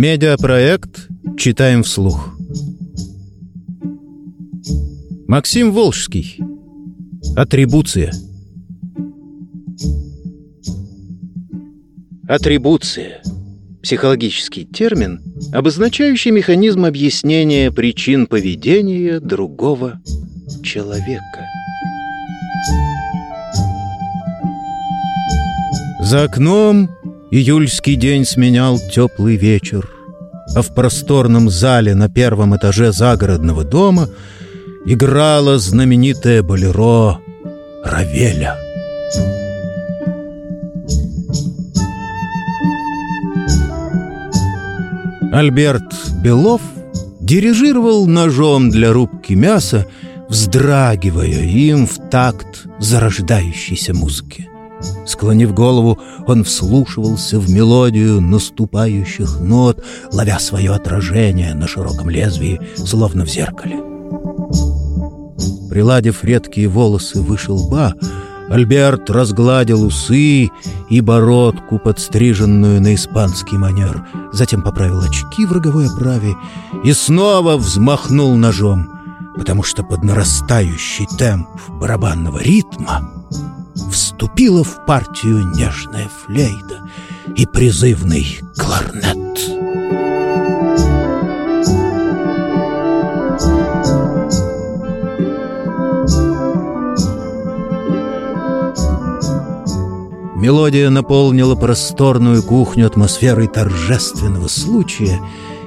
Медиапроект «Читаем вслух». Максим Волжский. Атрибуция. Атрибуция. Психологический термин, обозначающий механизм объяснения причин поведения другого человека. За окном июльский день сменял теплый вечер, а в просторном зале на первом этаже загородного дома играла знаменитая болеро Равеля. Альберт Белов дирижировал ножом для рубки мяса, вздрагивая им в такт зарождающейся музыки. Склонив голову, он вслушивался в мелодию наступающих нот, ловя свое отражение на широком лезвии, словно в зеркале. Приладив редкие волосы выше лба, Альберт разгладил усы и бородку, подстриженную на испанский манер, затем поправил очки в роговой оправе и снова взмахнул ножом, потому что под нарастающий темп барабанного ритма вступила в партию нежная флейта и призывный кларнет. Мелодия наполнила просторную кухню атмосферой торжественного случая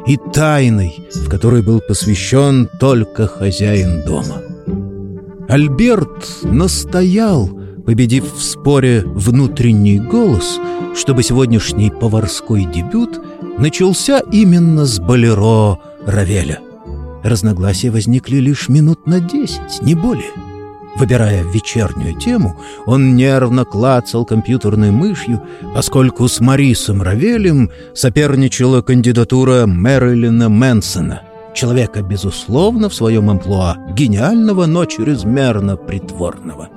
и тайной, в которой был посвящен только хозяин дома. Альберт настоял, победив в споре внутренний голос, чтобы сегодняшний поварской дебют начался именно с болеро Равеля. Разногласия возникли лишь минут на десять, не более. Выбирая вечернюю тему, он нервно клацал компьютерной мышью, поскольку с Марисом Равелем соперничала кандидатура Мэрилина Мэнсона, человека, безусловно, в своем амплуа, гениального, но чрезмерно притворного.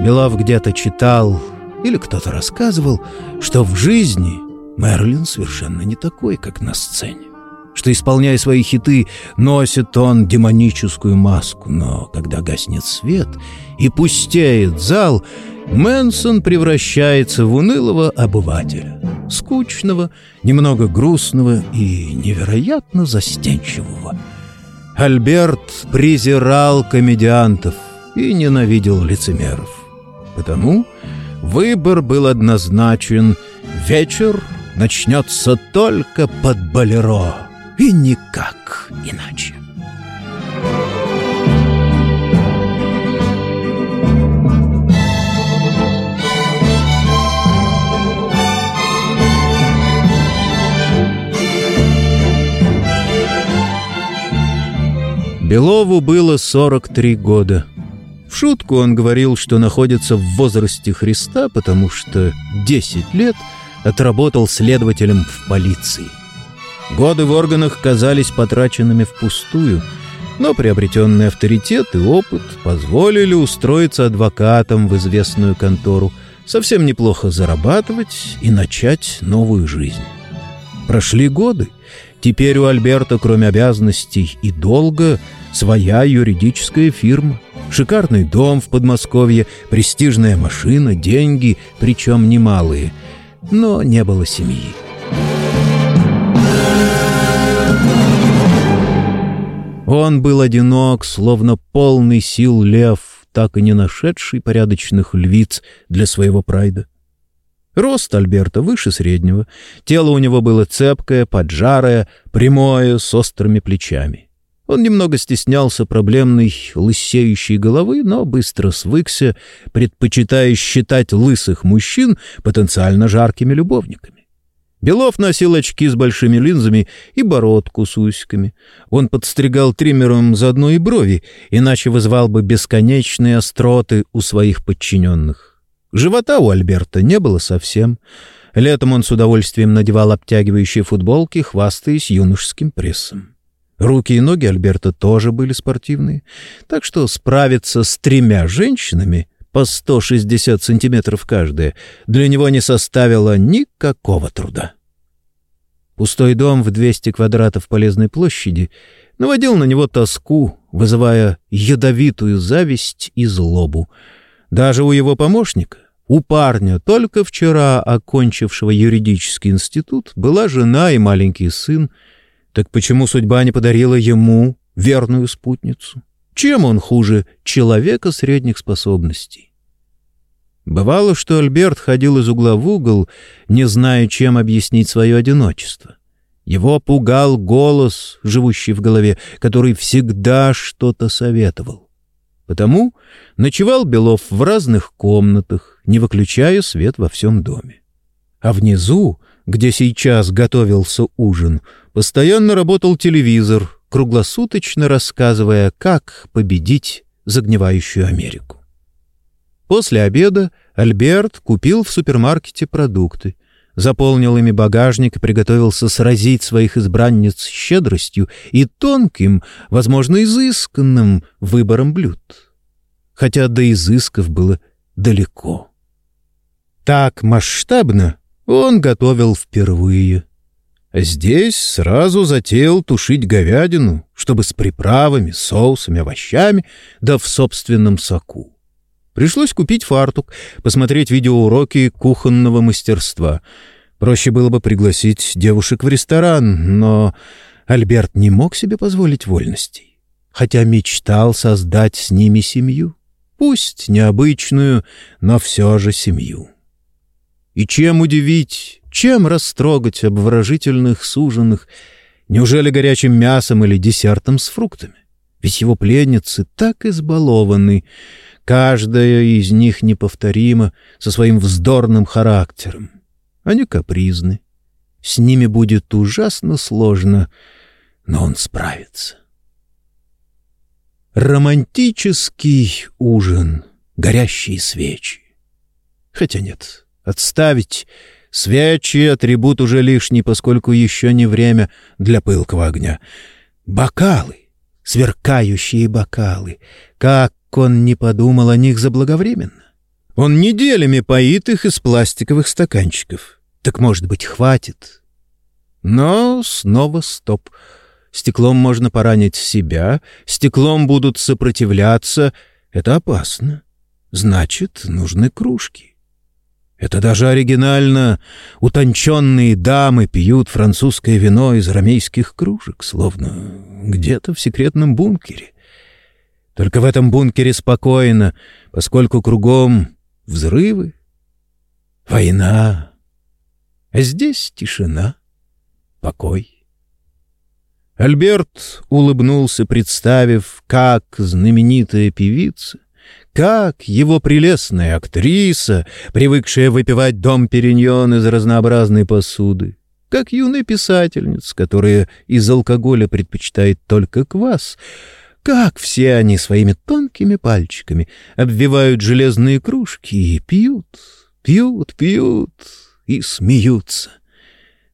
Белов где-то читал или кто-то рассказывал, что в жизни Мерлин совершенно не такой, как на сцене что, исполняя свои хиты, носит он демоническую маску. Но когда гаснет свет и пустеет зал, Мэнсон превращается в унылого обывателя, скучного, немного грустного и невероятно застенчивого. Альберт презирал комедиантов и ненавидел лицемеров. Потому выбор был однозначен. Вечер начнется только под болеро и никак иначе. Белову было 43 года. Шутку он говорил, что находится в возрасте Христа, потому что 10 лет отработал следователем в полиции. Годы в органах казались потраченными впустую, но приобретенный авторитет и опыт позволили устроиться адвокатом в известную контору, совсем неплохо зарабатывать и начать новую жизнь. Прошли годы. Теперь у Альберта, кроме обязанностей и долга, своя юридическая фирма, шикарный дом в Подмосковье, престижная машина, деньги, причем немалые, но не было семьи. Он был одинок, словно полный сил лев, так и не нашедший порядочных львиц для своего прайда. Рост Альберта выше среднего, тело у него было цепкое, поджарое, прямое, с острыми плечами. Он немного стеснялся проблемной лысеющей головы, но быстро свыкся, предпочитая считать лысых мужчин потенциально жаркими любовниками. Белов носил очки с большими линзами и бородку с усиками. Он подстригал триммером заодно и брови, иначе вызывал бы бесконечные остроты у своих подчиненных. Живота у Альберта не было совсем. Летом он с удовольствием надевал обтягивающие футболки, хвастаясь юношеским прессом. Руки и ноги Альберта тоже были спортивные, так что справиться с тремя женщинами по 160 сантиметров каждая, для него не составило никакого труда. Пустой дом в 200 квадратов полезной площади наводил на него тоску, вызывая ядовитую зависть и злобу. Даже у его помощника, у парня, только вчера окончившего юридический институт, была жена и маленький сын. Так почему судьба не подарила ему верную спутницу? Чем он хуже человека средних способностей? Бывало, что Альберт ходил из угла в угол, не зная, чем объяснить свое одиночество. Его пугал голос, живущий в голове, который всегда что-то советовал. Потому ночевал Белов в разных комнатах, не выключая свет во всем доме. А внизу, где сейчас готовился ужин, постоянно работал телевизор, круглосуточно рассказывая, как победить загнивающую Америку. После обеда Альберт купил в супермаркете продукты, заполнил ими багажник и приготовился сразить своих избранниц щедростью и тонким, возможно, изысканным выбором блюд. Хотя до изысков было далеко. Так масштабно он готовил впервые. А здесь сразу затеял тушить говядину, чтобы с приправами, соусами, овощами, да в собственном соку. Пришлось купить фартук, посмотреть видеоуроки кухонного мастерства. Проще было бы пригласить девушек в ресторан, но Альберт не мог себе позволить вольностей, хотя мечтал создать с ними семью. Пусть необычную, но все же семью. И чем удивить, чем растрогать обворожительных суженых, неужели горячим мясом или десертом с фруктами? Ведь его пленницы так избалованы, Каждая из них неповторима со своим вздорным характером. Они капризны. С ними будет ужасно сложно, но он справится. Романтический ужин, горящие свечи. Хотя нет, отставить. Свечи — атрибут уже лишний, поскольку еще не время для пылкого огня. Бокалы, сверкающие бокалы. Как он не подумал о них заблаговременно. Он неделями поит их из пластиковых стаканчиков. Так, может быть, хватит? Но снова стоп. Стеклом можно поранить себя, стеклом будут сопротивляться. Это опасно. Значит, нужны кружки. Это даже оригинально. Утонченные дамы пьют французское вино из ромейских кружек, словно где-то в секретном бункере. Только в этом бункере спокойно, поскольку кругом взрывы, война. А здесь тишина, покой. Альберт улыбнулся, представив, как знаменитая певица, как его прелестная актриса, привыкшая выпивать дом периньон из разнообразной посуды, как юная писательница, которая из алкоголя предпочитает только квас — как все они своими тонкими пальчиками обвивают железные кружки и пьют, пьют, пьют и смеются.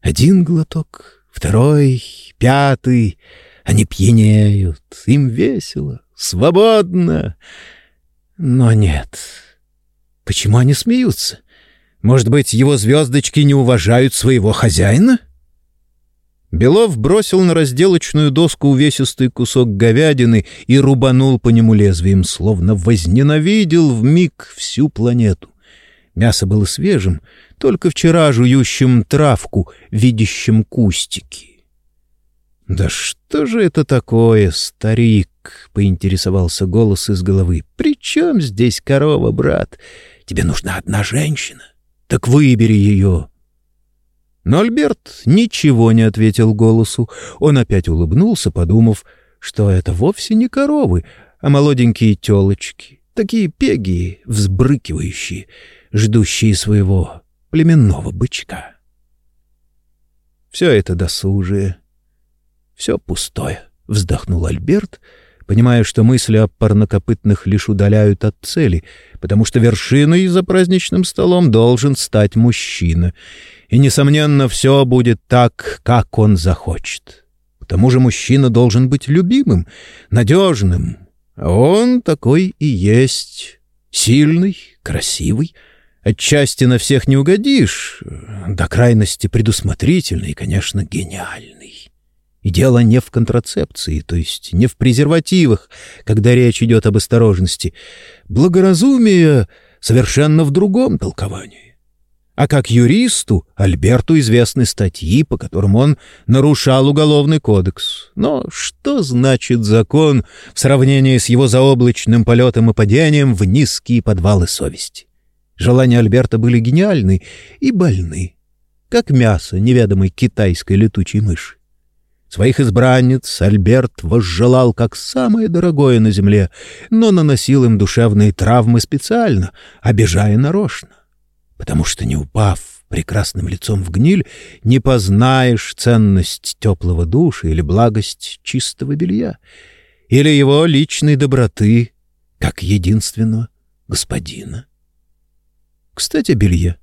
Один глоток, второй, пятый. Они пьянеют, им весело, свободно. Но нет. Почему они смеются? Может быть, его звездочки не уважают своего хозяина? — Белов бросил на разделочную доску увесистый кусок говядины и рубанул по нему лезвием, словно возненавидел в миг всю планету. Мясо было свежим, только вчера жующим травку, видящим кустики. «Да что же это такое, старик?» — поинтересовался голос из головы. «При чем здесь корова, брат? Тебе нужна одна женщина. Так выбери ее. Но Альберт ничего не ответил голосу. Он опять улыбнулся, подумав, что это вовсе не коровы, а молоденькие телочки, такие пегие, взбрыкивающие, ждущие своего племенного бычка. Все это досужие, все пустое, — вздохнул Альберт, понимая, что мысли о парнокопытных лишь удаляют от цели, потому что вершиной за праздничным столом должен стать мужчина — и, несомненно, все будет так, как он захочет. К тому же мужчина должен быть любимым, надежным. А он такой и есть. Сильный, красивый, Отчасти на всех не угодишь, до крайности предусмотрительный и, конечно, гениальный. И дело не в контрацепции, то есть не в презервативах, когда речь идет об осторожности. Благоразумие совершенно в другом толковании. А как юристу Альберту известны статьи, по которым он нарушал уголовный кодекс. Но что значит закон в сравнении с его заоблачным полетом и падением в низкие подвалы совести? Желания Альберта были гениальны и больны, как мясо неведомой китайской летучей мыши. Своих избранниц Альберт возжелал как самое дорогое на земле, но наносил им душевные травмы специально, обижая нарочно. Потому что, не упав прекрасным лицом в гниль, не познаешь ценность теплого душа или благость чистого белья, или его личной доброты, как единственного господина. Кстати, белье.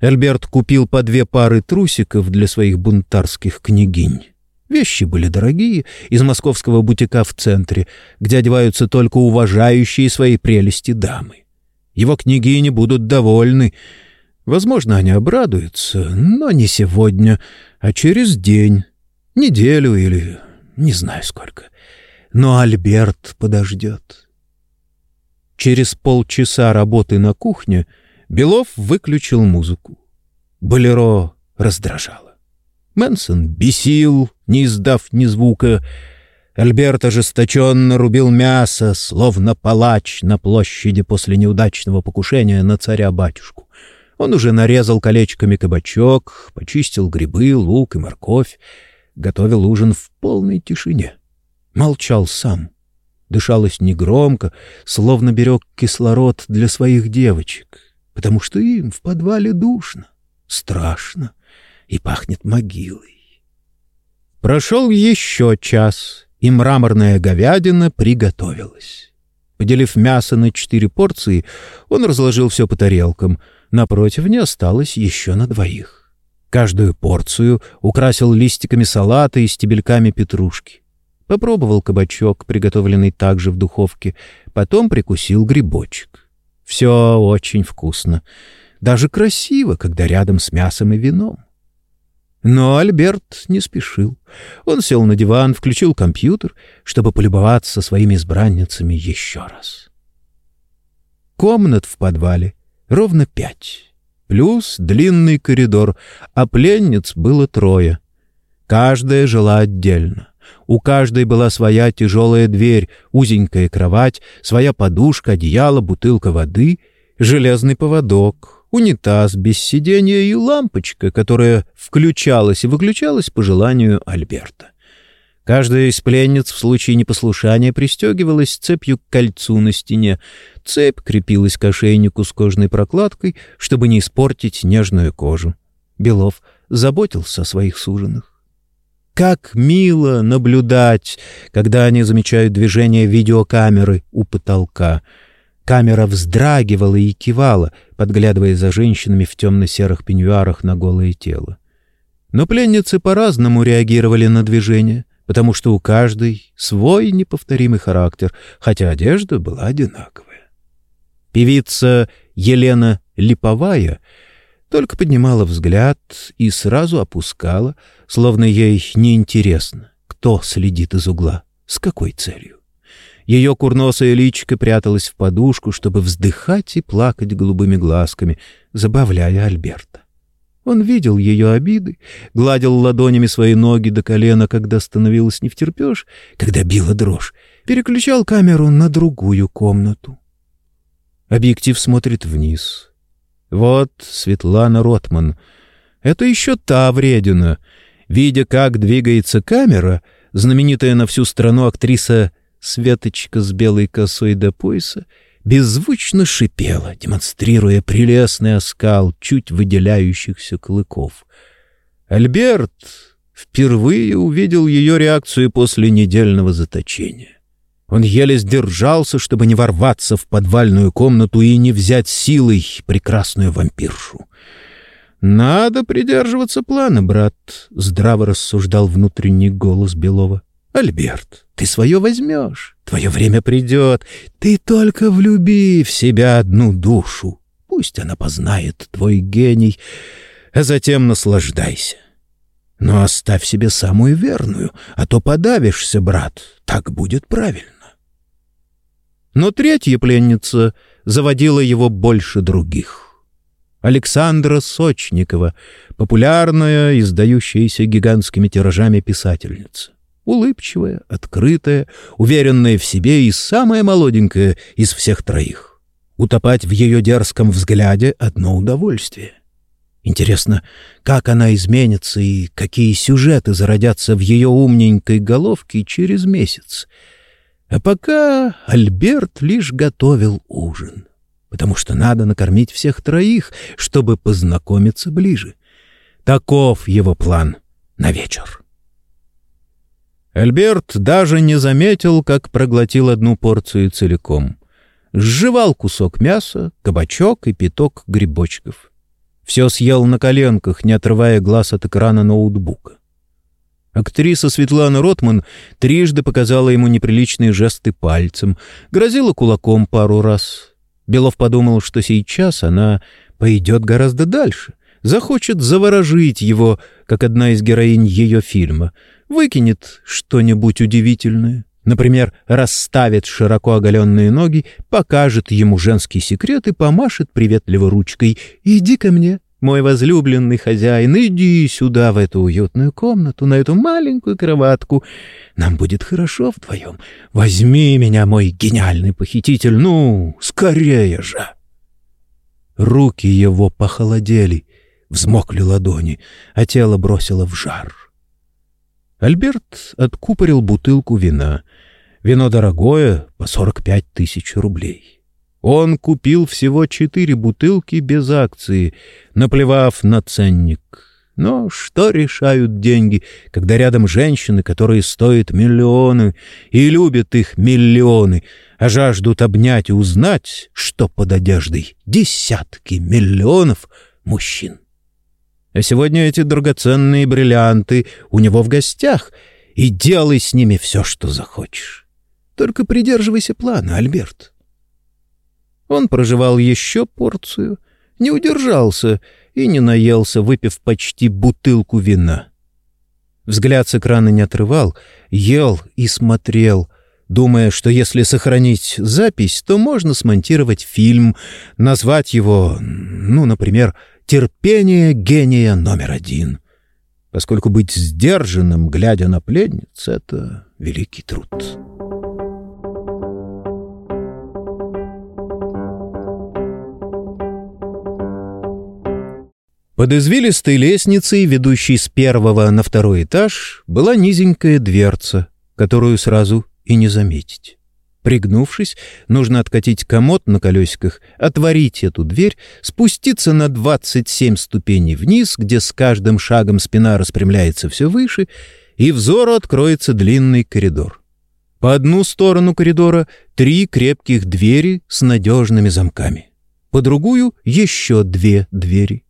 Альберт купил по две пары трусиков для своих бунтарских княгинь. Вещи были дорогие, из московского бутика в центре, где одеваются только уважающие свои прелести дамы. Его княгини будут довольны. Возможно, они обрадуются, но не сегодня, а через день, неделю или не знаю сколько. Но Альберт подождет. Через полчаса работы на кухне — Белов выключил музыку. Болеро раздражало. Мэнсон бесил, не издав ни звука. Альберт ожесточенно рубил мясо, словно палач на площади после неудачного покушения на царя-батюшку. Он уже нарезал колечками кабачок, почистил грибы, лук и морковь, готовил ужин в полной тишине. Молчал сам. Дышалось негромко, словно берег кислород для своих девочек потому что им в подвале душно, страшно и пахнет могилой. Прошел еще час, и мраморная говядина приготовилась. Поделив мясо на четыре порции, он разложил все по тарелкам. Напротив не осталось еще на двоих. Каждую порцию украсил листиками салата и стебельками петрушки. Попробовал кабачок, приготовленный также в духовке, потом прикусил грибочек. Все очень вкусно. Даже красиво, когда рядом с мясом и вином. Но Альберт не спешил. Он сел на диван, включил компьютер, чтобы полюбоваться своими избранницами еще раз. Комнат в подвале ровно пять, плюс длинный коридор, а пленниц было трое. Каждая жила отдельно. У каждой была своя тяжелая дверь, узенькая кровать, своя подушка, одеяло, бутылка воды, железный поводок, унитаз без сиденья и лампочка, которая включалась и выключалась по желанию Альберта. Каждая из пленниц в случае непослушания пристегивалась цепью к кольцу на стене. Цепь крепилась к ошейнику с кожной прокладкой, чтобы не испортить нежную кожу. Белов заботился о своих суженых. Как мило наблюдать, когда они замечают движение видеокамеры у потолка. Камера вздрагивала и кивала, подглядывая за женщинами в темно-серых пеньюарах на голое тело. Но пленницы по-разному реагировали на движение, потому что у каждой свой неповторимый характер, хотя одежда была одинаковая. Певица Елена Липовая — только поднимала взгляд и сразу опускала, словно ей неинтересно, кто следит из угла, с какой целью. Ее курносая личико пряталась в подушку, чтобы вздыхать и плакать голубыми глазками, забавляя Альберта. Он видел ее обиды, гладил ладонями свои ноги до колена, когда становилось не втерпешь, когда била дрожь, переключал камеру на другую комнату. Объектив смотрит вниз, вот Светлана Ротман. Это еще та вредина. Видя, как двигается камера, знаменитая на всю страну актриса Светочка с белой косой до пояса беззвучно шипела, демонстрируя прелестный оскал чуть выделяющихся клыков. Альберт впервые увидел ее реакцию после недельного заточения. Он еле сдержался, чтобы не ворваться в подвальную комнату и не взять силой прекрасную вампиршу. «Надо придерживаться плана, брат», — здраво рассуждал внутренний голос Белова. «Альберт, ты свое возьмешь, твое время придет. Ты только влюби в себя одну душу. Пусть она познает твой гений, а затем наслаждайся. Но оставь себе самую верную, а то подавишься, брат. Так будет правильно. Но третья пленница заводила его больше других. Александра Сочникова, популярная, издающаяся гигантскими тиражами писательница. Улыбчивая, открытая, уверенная в себе и самая молоденькая из всех троих. Утопать в ее дерзком взгляде — одно удовольствие. Интересно, как она изменится и какие сюжеты зародятся в ее умненькой головке через месяц. А пока Альберт лишь готовил ужин, потому что надо накормить всех троих, чтобы познакомиться ближе. Таков его план на вечер. Альберт даже не заметил, как проглотил одну порцию целиком. Сживал кусок мяса, кабачок и пяток грибочков. Все съел на коленках, не отрывая глаз от экрана ноутбука. Актриса Светлана Ротман трижды показала ему неприличные жесты пальцем, грозила кулаком пару раз. Белов подумал, что сейчас она пойдет гораздо дальше, захочет заворожить его, как одна из героинь ее фильма, выкинет что-нибудь удивительное. Например, расставит широко оголенные ноги, покажет ему женский секрет и помашет приветливо ручкой. «Иди ко мне, мой возлюбленный хозяин, иди сюда, в эту уютную комнату, на эту маленькую кроватку. Нам будет хорошо вдвоем. Возьми меня, мой гениальный похититель, ну, скорее же!» Руки его похолодели, взмокли ладони, а тело бросило в жар. Альберт откупорил бутылку вина. Вино дорогое, по 45 тысяч рублей. Он купил всего четыре бутылки без акции, наплевав на ценник. Но что решают деньги, когда рядом женщины, которые стоят миллионы и любят их миллионы, а жаждут обнять и узнать, что под одеждой десятки миллионов мужчин? А сегодня эти драгоценные бриллианты у него в гостях, и делай с ними все, что захочешь. Только придерживайся плана, Альберт. Он проживал еще порцию, не удержался и не наелся, выпив почти бутылку вина. Взгляд с экрана не отрывал, ел и смотрел, думая, что если сохранить запись, то можно смонтировать фильм, назвать его, ну, например, терпение гения номер один. Поскольку быть сдержанным, глядя на пленниц, — это великий труд. Под извилистой лестницей, ведущей с первого на второй этаж, была низенькая дверца, которую сразу и не заметить. Пригнувшись, нужно откатить комод на колесиках, отворить эту дверь, спуститься на 27 ступеней вниз, где с каждым шагом спина распрямляется все выше, и взору откроется длинный коридор. По одну сторону коридора три крепких двери с надежными замками. По другую — еще две двери.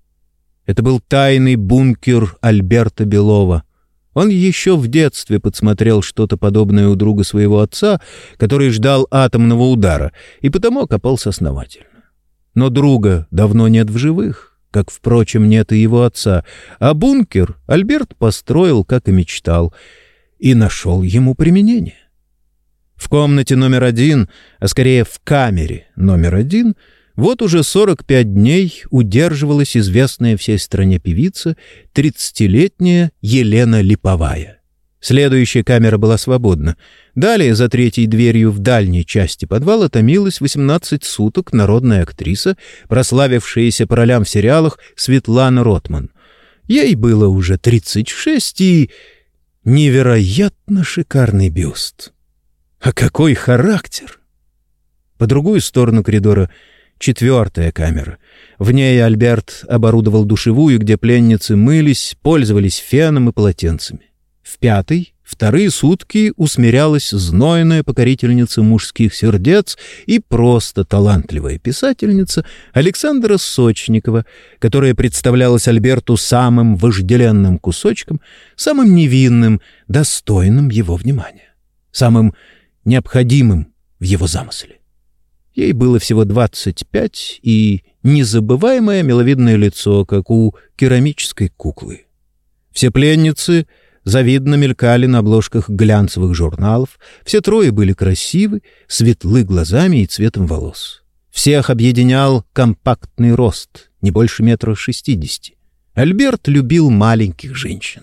Это был тайный бункер Альберта Белова, он еще в детстве подсмотрел что-то подобное у друга своего отца, который ждал атомного удара, и потому копался основательно. Но друга давно нет в живых, как, впрочем, нет и его отца, а бункер Альберт построил, как и мечтал, и нашел ему применение. В комнате номер один, а скорее в камере номер один — вот уже 45 дней удерживалась известная всей стране певица, 30-летняя Елена Липовая. Следующая камера была свободна. Далее, за третьей дверью в дальней части подвала, томилась 18 суток народная актриса, прославившаяся по ролям в сериалах Светлана Ротман. Ей было уже 36 и... невероятно шикарный бюст. А какой характер! По другую сторону коридора — четвертая камера. В ней Альберт оборудовал душевую, где пленницы мылись, пользовались феном и полотенцами. В пятой, вторые сутки усмирялась знойная покорительница мужских сердец и просто талантливая писательница Александра Сочникова, которая представлялась Альберту самым вожделенным кусочком, самым невинным, достойным его внимания, самым необходимым в его замысле. Ей было всего двадцать пять и незабываемое миловидное лицо, как у керамической куклы. Все пленницы завидно мелькали на обложках глянцевых журналов, все трое были красивы, светлы глазами и цветом волос. Всех объединял компактный рост, не больше метра шестидесяти. Альберт любил маленьких женщин.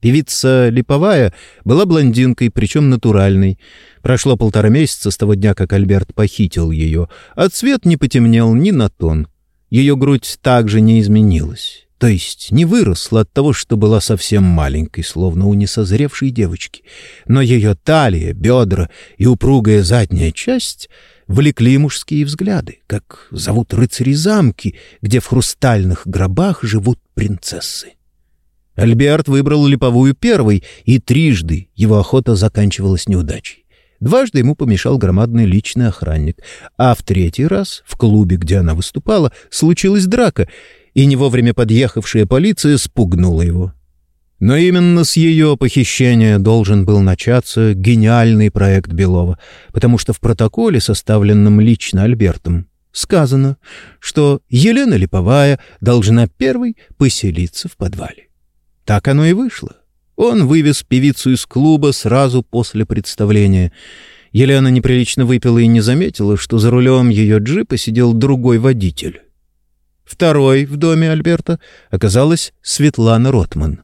Певица Липовая была блондинкой, причем натуральной. Прошло полтора месяца с того дня, как Альберт похитил ее, а цвет не потемнел ни на тон. Ее грудь также не изменилась. То есть не выросла от того, что была совсем маленькой, словно у несозревшей девочки. Но ее талия, бедра и упругая задняя часть влекли мужские взгляды, как зовут рыцари замки, где в хрустальных гробах живут принцессы. Альберт выбрал липовую первой, и трижды его охота заканчивалась неудачей. Дважды ему помешал громадный личный охранник, а в третий раз, в клубе, где она выступала, случилась драка, и не вовремя подъехавшая полиция спугнула его. Но именно с ее похищения должен был начаться гениальный проект Белова, потому что в протоколе, составленном лично Альбертом, сказано, что Елена Липовая должна первой поселиться в подвале. Так оно и вышло. Он вывез певицу из клуба сразу после представления. Елена неприлично выпила и не заметила, что за рулем ее джипа сидел другой водитель. Второй в доме Альберта оказалась Светлана Ротман.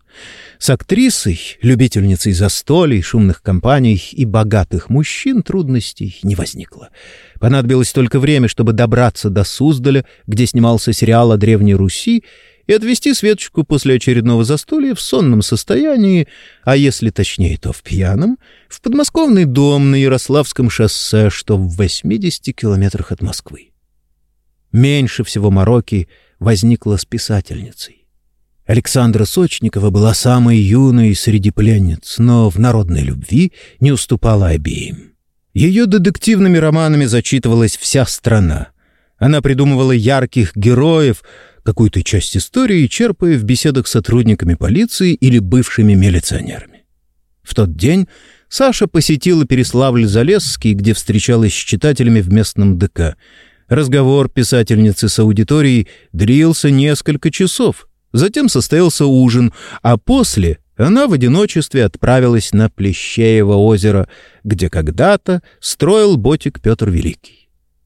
С актрисой, любительницей застолий, шумных компаний и богатых мужчин трудностей не возникло. Понадобилось только время, чтобы добраться до Суздаля, где снимался сериал о Древней Руси, и отвезти Светочку после очередного застолья в сонном состоянии, а если точнее, то в пьяном, в подмосковный дом на Ярославском шоссе, что в 80 километрах от Москвы. Меньше всего мороки возникла с писательницей. Александра Сочникова была самой юной среди пленниц, но в народной любви не уступала обеим. Ее детективными романами зачитывалась вся страна. Она придумывала ярких героев — какую-то часть истории, черпая в беседах с сотрудниками полиции или бывшими милиционерами. В тот день Саша посетила Переславль-Залесский, где встречалась с читателями в местном ДК. Разговор писательницы с аудиторией длился несколько часов. Затем состоялся ужин, а после она в одиночестве отправилась на Плещеево озеро, где когда-то строил ботик Петр Великий.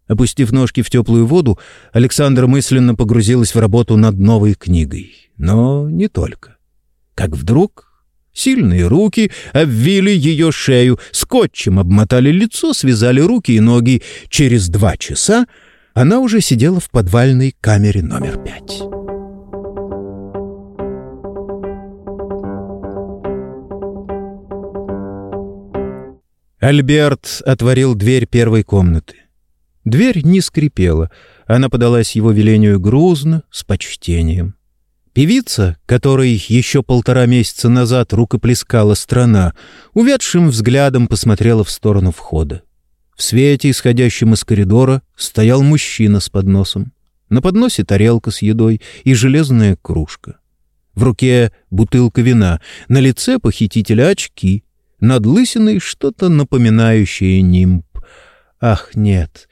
Опустив ножки в теплую воду, Александра мысленно погрузилась в работу над новой книгой. Но не только. Как вдруг сильные руки обвили ее шею, скотчем обмотали лицо, связали руки и ноги. Через два часа она уже сидела в подвальной камере номер пять. Альберт отворил дверь первой комнаты. Дверь не скрипела, она подалась его велению грузно, с почтением. Певица, которой еще полтора месяца назад рукоплескала страна, увядшим взглядом посмотрела в сторону входа. В свете, исходящем из коридора, стоял мужчина с подносом. На подносе тарелка с едой и железная кружка. В руке бутылка вина, на лице похитителя очки, над лысиной что-то напоминающее нимб. Ах, нет,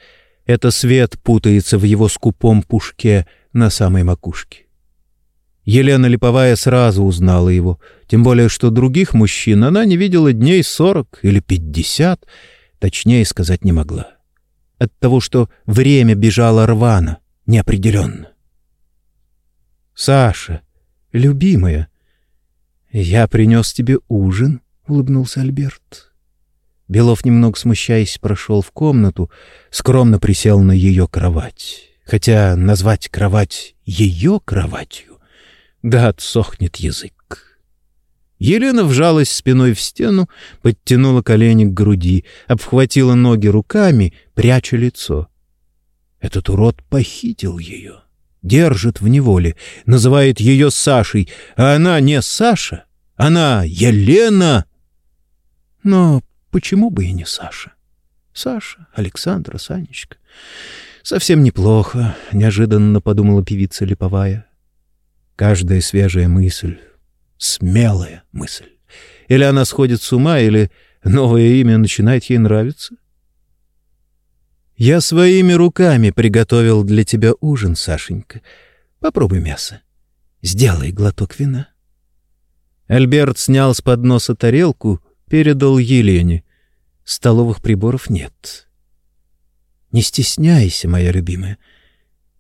это свет путается в его скупом пушке на самой макушке. Елена Липовая сразу узнала его, тем более что других мужчин она не видела дней сорок или пятьдесят, точнее сказать не могла. От того, что время бежало рвано, неопределенно. «Саша, любимая, я принес тебе ужин», — улыбнулся Альберт. Белов, немного смущаясь, прошел в комнату, скромно присел на ее кровать. Хотя назвать кровать ее кроватью, да отсохнет язык. Елена вжалась спиной в стену, подтянула колени к груди, обхватила ноги руками, пряча лицо. Этот урод похитил ее, держит в неволе, называет ее Сашей, а она не Саша, она Елена. Но Почему бы и не Саша? Саша, Александра, Санечка. Совсем неплохо, неожиданно подумала певица Липовая. Каждая свежая мысль, смелая мысль. Или она сходит с ума, или новое имя начинает ей нравиться. «Я своими руками приготовил для тебя ужин, Сашенька. Попробуй мясо. Сделай глоток вина». Альберт снял с подноса тарелку, передал Елене. Столовых приборов нет. «Не стесняйся, моя любимая.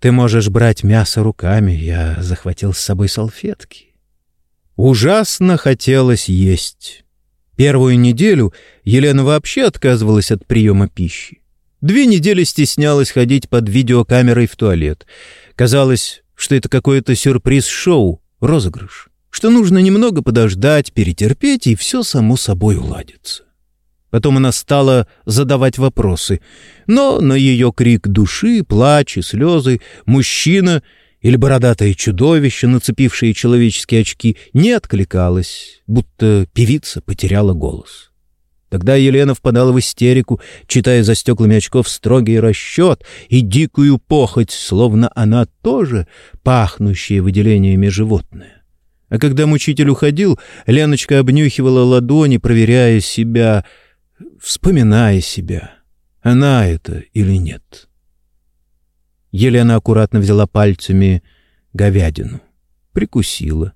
Ты можешь брать мясо руками. Я захватил с собой салфетки». Ужасно хотелось есть. Первую неделю Елена вообще отказывалась от приема пищи. Две недели стеснялась ходить под видеокамерой в туалет. Казалось, что это какое-то сюрприз-шоу, розыгрыш, что нужно немного подождать, перетерпеть, и все само собой уладится. Потом она стала задавать вопросы, но на ее крик души, плач и слезы мужчина — или бородатое чудовище, нацепившее человеческие очки, не откликалось, будто певица потеряла голос. Тогда Елена впадала в истерику, читая за стеклами очков строгий расчет и дикую похоть, словно она тоже пахнущее выделениями животное. А когда мучитель уходил, Леночка обнюхивала ладони, проверяя себя, вспоминая себя, она это или нет. Елена аккуратно взяла пальцами говядину, прикусила.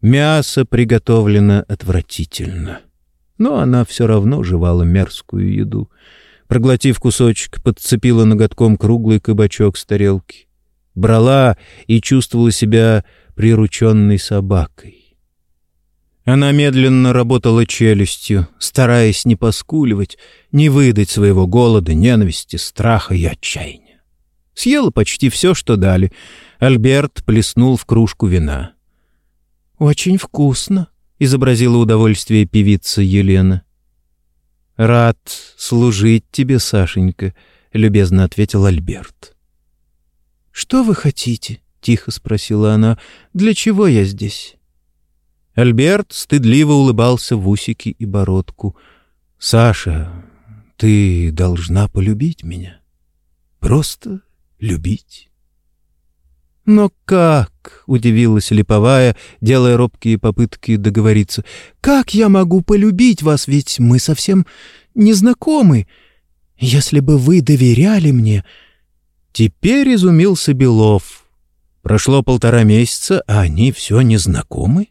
Мясо приготовлено отвратительно, но она все равно жевала мерзкую еду. Проглотив кусочек, подцепила ноготком круглый кабачок с тарелки. Брала и чувствовала себя прирученной собакой. Она медленно работала челюстью, стараясь не поскуливать, не выдать своего голода, ненависти, страха и отчаяния. Съела почти все, что дали. Альберт плеснул в кружку вина. «Очень вкусно», — изобразила удовольствие певица Елена. «Рад служить тебе, Сашенька», — любезно ответил Альберт. «Что вы хотите?» — тихо спросила она. «Для чего я здесь?» Альберт стыдливо улыбался в усики и бородку. «Саша, ты должна полюбить меня. Просто любить. «Но как?» — удивилась Липовая, делая робкие попытки договориться. «Как я могу полюбить вас, ведь мы совсем не знакомы. Если бы вы доверяли мне...» Теперь изумился Белов. Прошло полтора месяца, а они все не знакомы.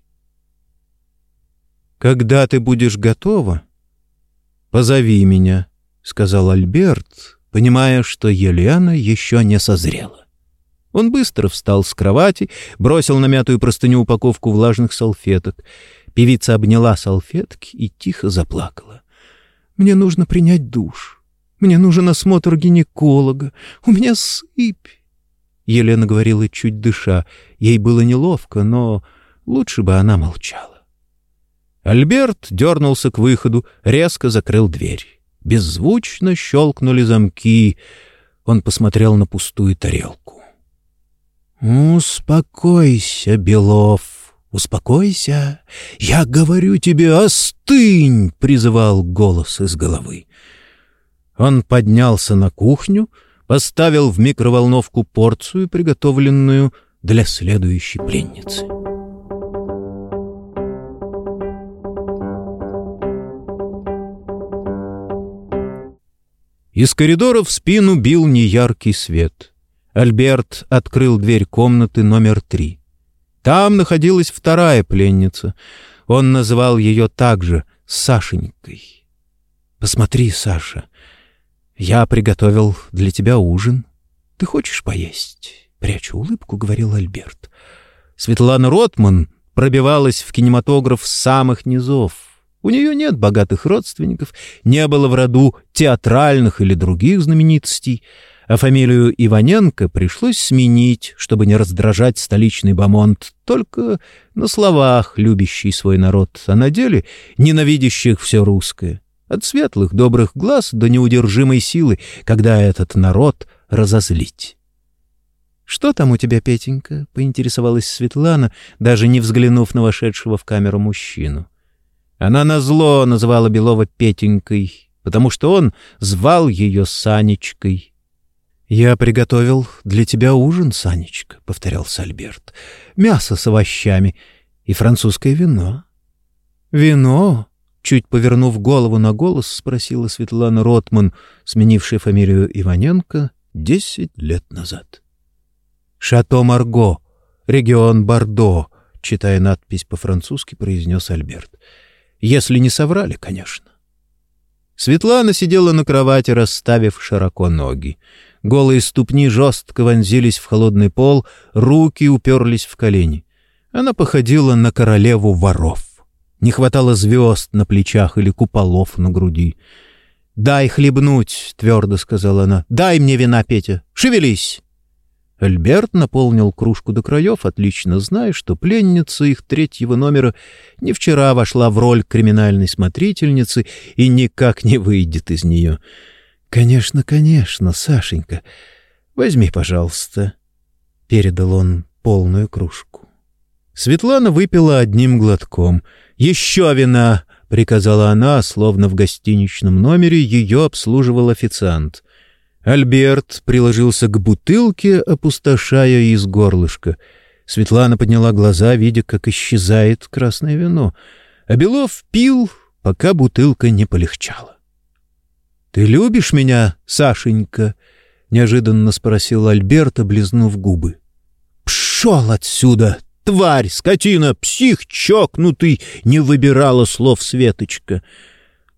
«Когда ты будешь готова, позови меня», — сказал Альберт, понимая, что Елена еще не созрела. Он быстро встал с кровати, бросил на мятую простыню упаковку влажных салфеток. Певица обняла салфетки и тихо заплакала. «Мне нужно принять душ. Мне нужен осмотр гинеколога. У меня сыпь». Елена говорила чуть дыша. Ей было неловко, но лучше бы она молчала. Альберт дернулся к выходу, резко закрыл дверь. Беззвучно щелкнули замки. Он посмотрел на пустую тарелку. «Успокойся, Белов, успокойся. Я говорю тебе, остынь!» — призывал голос из головы. Он поднялся на кухню, поставил в микроволновку порцию, приготовленную для следующей пленницы. Из коридора в спину бил неяркий свет. Альберт открыл дверь комнаты номер три. Там находилась вторая пленница. Он называл ее также Сашенькой. «Посмотри, Саша, я приготовил для тебя ужин. Ты хочешь поесть?» Прячу улыбку, говорил Альберт. Светлана Ротман пробивалась в кинематограф с самых низов. У нее нет богатых родственников, не было в роду театральных или других знаменитостей, а фамилию Иваненко пришлось сменить, чтобы не раздражать столичный бомонд, только на словах любящий свой народ, а на деле ненавидящих все русское. От светлых добрых глаз до неудержимой силы, когда этот народ разозлить. «Что там у тебя, Петенька?» — поинтересовалась Светлана, даже не взглянув на вошедшего в камеру мужчину. Она назло называла Белова Петенькой, потому что он звал ее Санечкой. «Я приготовил для тебя ужин, Санечка», — повторял Сальберт. «Мясо с овощами и французское вино». «Вино? Чуть повернув голову на голос, спросила Светлана Ротман, сменившая фамилию Иваненко десять лет назад. «Шато Марго, регион Бордо», — читая надпись по-французски, произнес Альберт. «Если не соврали, конечно». Светлана сидела на кровати, расставив широко ноги. Голые ступни жестко вонзились в холодный пол, руки уперлись в колени. Она походила на королеву воров. Не хватало звезд на плечах или куполов на груди. «Дай хлебнуть», — твердо сказала она. «Дай мне вина, Петя. Шевелись!» Альберт наполнил кружку до краев, отлично зная, что пленница их третьего номера не вчера вошла в роль криминальной смотрительницы и никак не выйдет из нее. «Конечно, конечно, Сашенька. Возьми, пожалуйста», — передал он полную кружку. Светлана выпила одним глотком. «Еще вина!» — приказала она, словно в гостиничном номере ее обслуживал официант. Альберт приложился к бутылке, опустошая из горлышка. Светлана подняла глаза, видя, как исчезает красное вино. А Белов пил, пока бутылка не полегчала. — Ты любишь меня, Сашенька? — неожиданно спросил Альберт, облизнув губы. — Пшел отсюда, тварь, скотина, псих чокнутый! — не выбирала слов Светочка.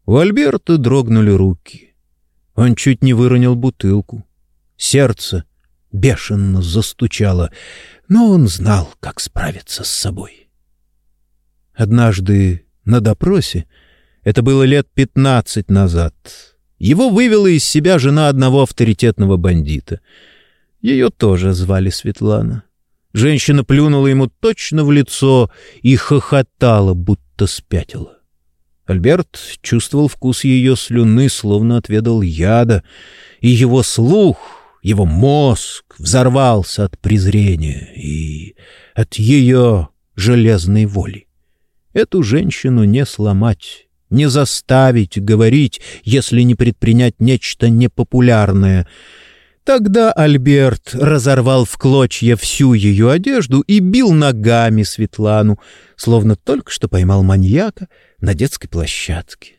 У Альберта дрогнули руки. Он чуть не выронил бутылку. Сердце бешено застучало, но он знал, как справиться с собой. Однажды на допросе, это было лет пятнадцать назад, его вывела из себя жена одного авторитетного бандита. Ее тоже звали Светлана. Женщина плюнула ему точно в лицо и хохотала, будто спятила. Альберт чувствовал вкус ее слюны, словно отведал яда, и его слух, его мозг взорвался от презрения и от ее железной воли. Эту женщину не сломать, не заставить говорить, если не предпринять нечто непопулярное — Тогда Альберт разорвал в клочья всю ее одежду и бил ногами Светлану, словно только что поймал маньяка на детской площадке.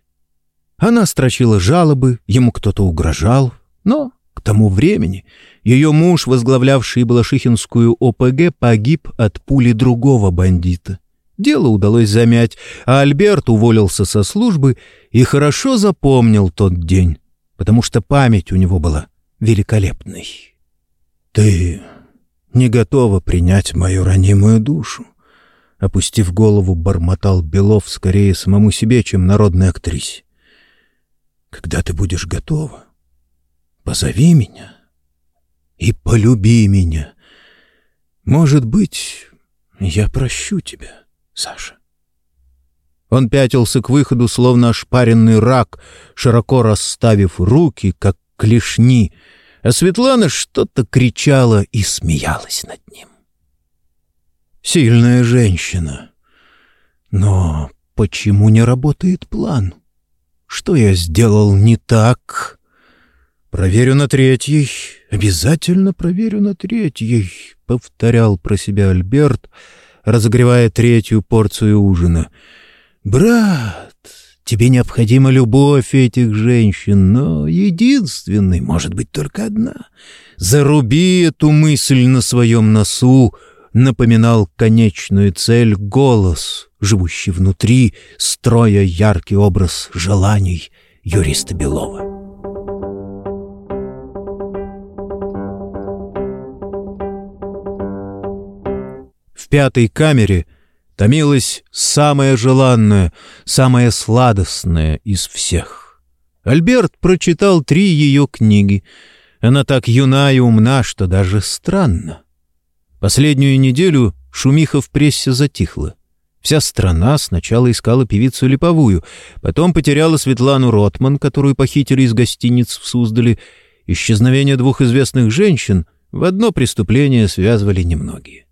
Она строчила жалобы, ему кто-то угрожал, но к тому времени ее муж, возглавлявший Балашихинскую ОПГ, погиб от пули другого бандита. Дело удалось замять, а Альберт уволился со службы и хорошо запомнил тот день, потому что память у него была великолепный. «Ты не готова принять мою ранимую душу», — опустив голову, бормотал Белов скорее самому себе, чем народной актрисе. «Когда ты будешь готова, позови меня и полюби меня. Может быть, я прощу тебя, Саша». Он пятился к выходу, словно ошпаренный рак, широко расставив руки, как клешни, а Светлана что-то кричала и смеялась над ним. Сильная женщина. Но почему не работает план? Что я сделал не так? Проверю на третьей, обязательно проверю на третьей, — повторял про себя Альберт, разогревая третью порцию ужина. «Брат, Тебе необходима любовь этих женщин, но единственной может быть только одна. Заруби эту мысль на своем носу, напоминал конечную цель голос, живущий внутри, строя яркий образ желаний юриста Белова. В пятой камере — томилась самая желанная, самая сладостная из всех. Альберт прочитал три ее книги. Она так юна и умна, что даже странно. Последнюю неделю шумиха в прессе затихла. Вся страна сначала искала певицу Липовую, потом потеряла Светлану Ротман, которую похитили из гостиниц в Суздале. Исчезновение двух известных женщин в одно преступление связывали немногие.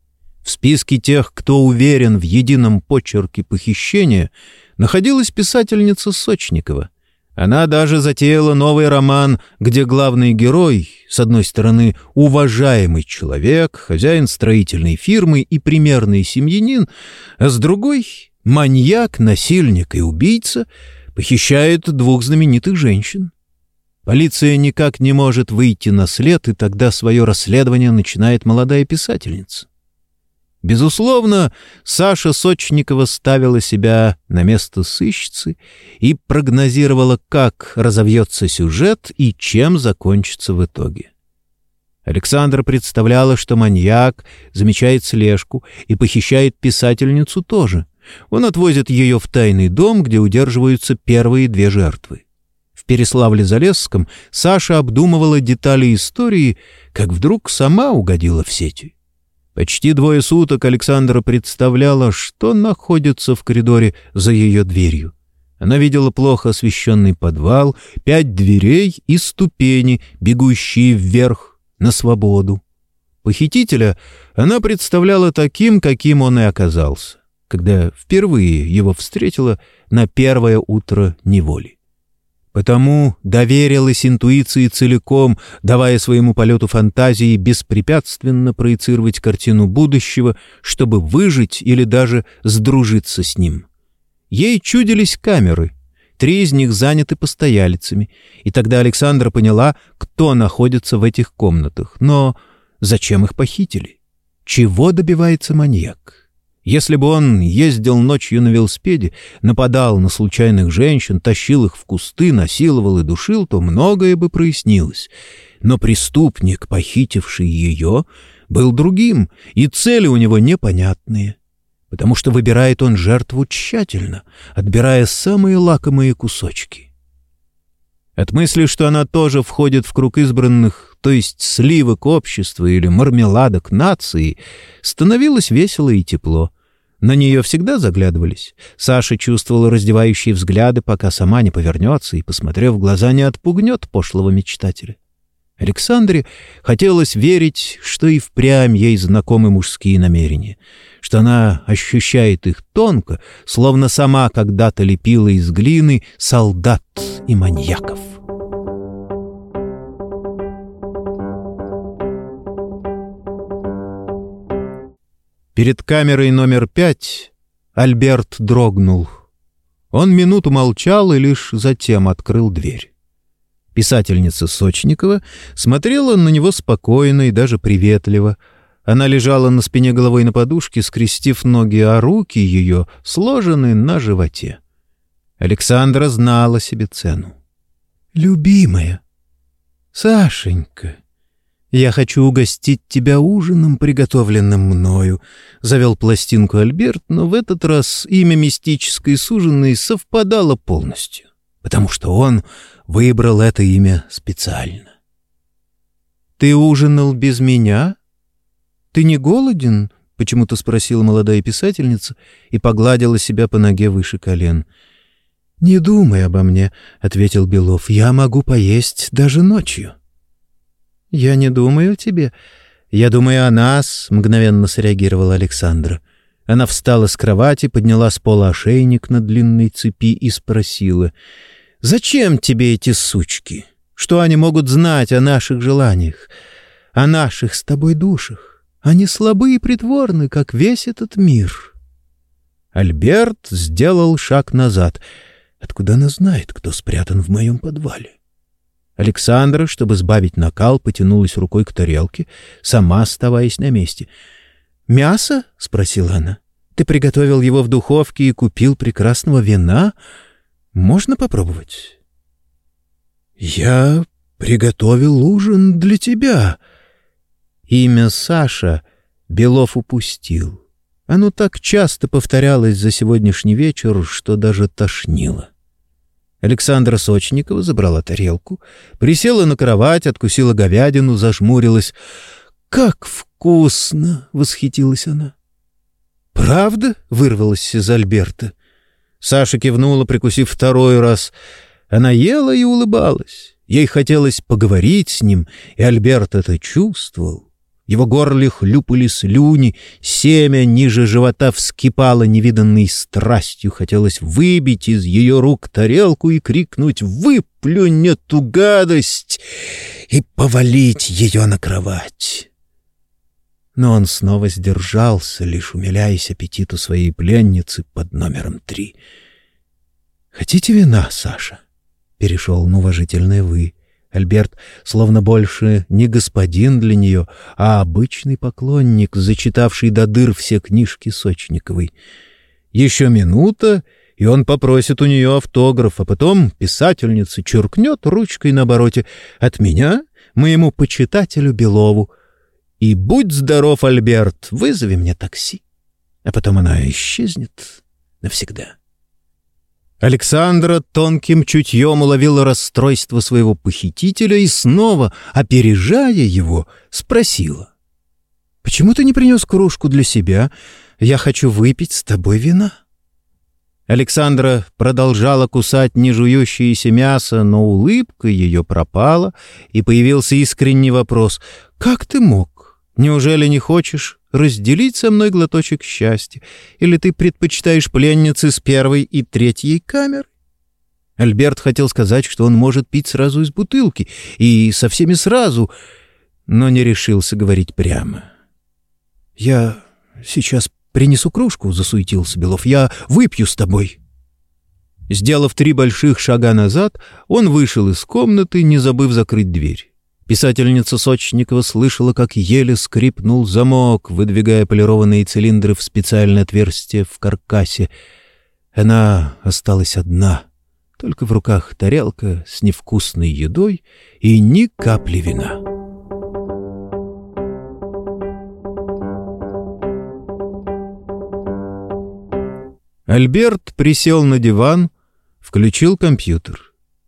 В списке тех, кто уверен в едином почерке похищения, находилась писательница Сочникова. Она даже затеяла новый роман, где главный герой, с одной стороны, уважаемый человек, хозяин строительной фирмы и примерный семьянин, а с другой — Маньяк, насильник и убийца похищает двух знаменитых женщин. Полиция никак не может выйти на след, и тогда свое расследование начинает молодая писательница. Безусловно, Саша Сочникова ставила себя на место сыщицы и прогнозировала, как разовьется сюжет и чем закончится в итоге. Александра представляла, что маньяк замечает слежку и похищает писательницу тоже. Он отвозит ее в тайный дом, где удерживаются первые две жертвы. В Переславле-Залесском Саша обдумывала детали истории, как вдруг сама угодила в сети. Почти двое суток Александра представляла, что находится в коридоре за ее дверью. Она видела плохо освещенный подвал, пять дверей и ступени, бегущие вверх, на свободу. Похитителя она представляла таким, каким он и оказался, когда впервые его встретила на первое утро неволи. Потому доверилась интуиции целиком, давая своему полету фантазии беспрепятственно проецировать картину будущего, чтобы выжить или даже сдружиться с ним. Ей чудились камеры. Три из них заняты постоялицами, и тогда Александра поняла, кто находится в этих комнатах. Но зачем их похитили? Чего добивается маньяк? Если бы он ездил ночью на велосипеде, нападал на случайных женщин, тащил их в кусты, насиловал и душил, то многое бы прояснилось. Но преступник, похитивший ее, был другим, и цели у него непонятные, потому что выбирает он жертву тщательно, отбирая самые лакомые кусочки. От мысли, что она тоже входит в круг избранных, то есть сливок общества или мармеладок нации, становилось весело и тепло. На нее всегда заглядывались. Саша чувствовала раздевающие взгляды, пока сама не повернется и, посмотрев в глаза, не отпугнет пошлого мечтателя. Александре хотелось верить, что и впрямь ей знакомы мужские намерения, что она ощущает их тонко, словно сама когда-то лепила из глины солдат и маньяков. Перед камерой номер пять Альберт дрогнул. Он минуту молчал и лишь затем открыл дверь. Писательница Сочникова смотрела на него спокойно и даже приветливо. Она лежала на спине головой на подушке, скрестив ноги, а руки ее сложены на животе. Александра знала себе цену. «Любимая! Сашенька!» «Я хочу угостить тебя ужином, приготовленным мною», — завел пластинку Альберт, но в этот раз имя мистической суженой совпадало полностью, потому что он выбрал это имя специально. «Ты ужинал без меня? Ты не голоден?» — почему-то спросила молодая писательница и погладила себя по ноге выше колен. «Не думай обо мне», — ответил Белов, — «я могу поесть даже ночью». «Я не думаю о тебе. Я думаю о нас», — мгновенно среагировала Александра. Она встала с кровати, подняла с пола ошейник на длинной цепи и спросила. «Зачем тебе эти сучки? Что они могут знать о наших желаниях, о наших с тобой душах? Они слабы и притворны, как весь этот мир». Альберт сделал шаг назад. «Откуда она знает, кто спрятан в моем подвале?» Александра, чтобы сбавить накал, потянулась рукой к тарелке, сама оставаясь на месте. «Мясо?» — спросила она. «Ты приготовил его в духовке и купил прекрасного вина? Можно попробовать?» «Я приготовил ужин для тебя». Имя Саша Белов упустил. Оно так часто повторялось за сегодняшний вечер, что даже тошнило. Александра Сочникова забрала тарелку, присела на кровать, откусила говядину, зажмурилась. «Как вкусно!» — восхитилась она. «Правда?» — вырвалась из Альберта. Саша кивнула, прикусив второй раз. Она ела и улыбалась. Ей хотелось поговорить с ним, и Альберт это чувствовал. Его горле хлюпали слюни, семя ниже живота вскипало невиданной страстью. Хотелось выбить из ее рук тарелку и крикнуть «Выплюнь эту гадость!» и повалить ее на кровать. Но он снова сдержался, лишь умиляясь аппетиту своей пленницы под номером три. «Хотите вина, Саша?» — перешел на уважительное «вы». Альберт словно больше не господин для нее, а обычный поклонник, зачитавший до дыр все книжки Сочниковой. Еще минута, и он попросит у нее автограф, а потом писательница черкнет ручкой на обороте «От меня, моему почитателю Белову». И будь здоров, Альберт, вызови мне такси. А потом она исчезнет навсегда. Александра тонким чутьем уловила расстройство своего похитителя и снова, опережая его, спросила. «Почему ты не принес кружку для себя? Я хочу выпить с тобой вина». Александра продолжала кусать нежующееся мясо, но улыбка ее пропала, и появился искренний вопрос «Как ты мог? Неужели не хочешь разделить со мной глоточек счастья? Или ты предпочитаешь пленницы с первой и третьей камер? Альберт хотел сказать, что он может пить сразу из бутылки, и со всеми сразу, но не решился говорить прямо. «Я сейчас принесу кружку», — засуетился Белов. «Я выпью с тобой». Сделав три больших шага назад, он вышел из комнаты, не забыв закрыть дверь. Писательница Сочникова слышала, как еле скрипнул замок, выдвигая полированные цилиндры в специальное отверстие в каркасе. Она осталась одна, только в руках тарелка с невкусной едой и ни капли вина. Альберт присел на диван, включил компьютер.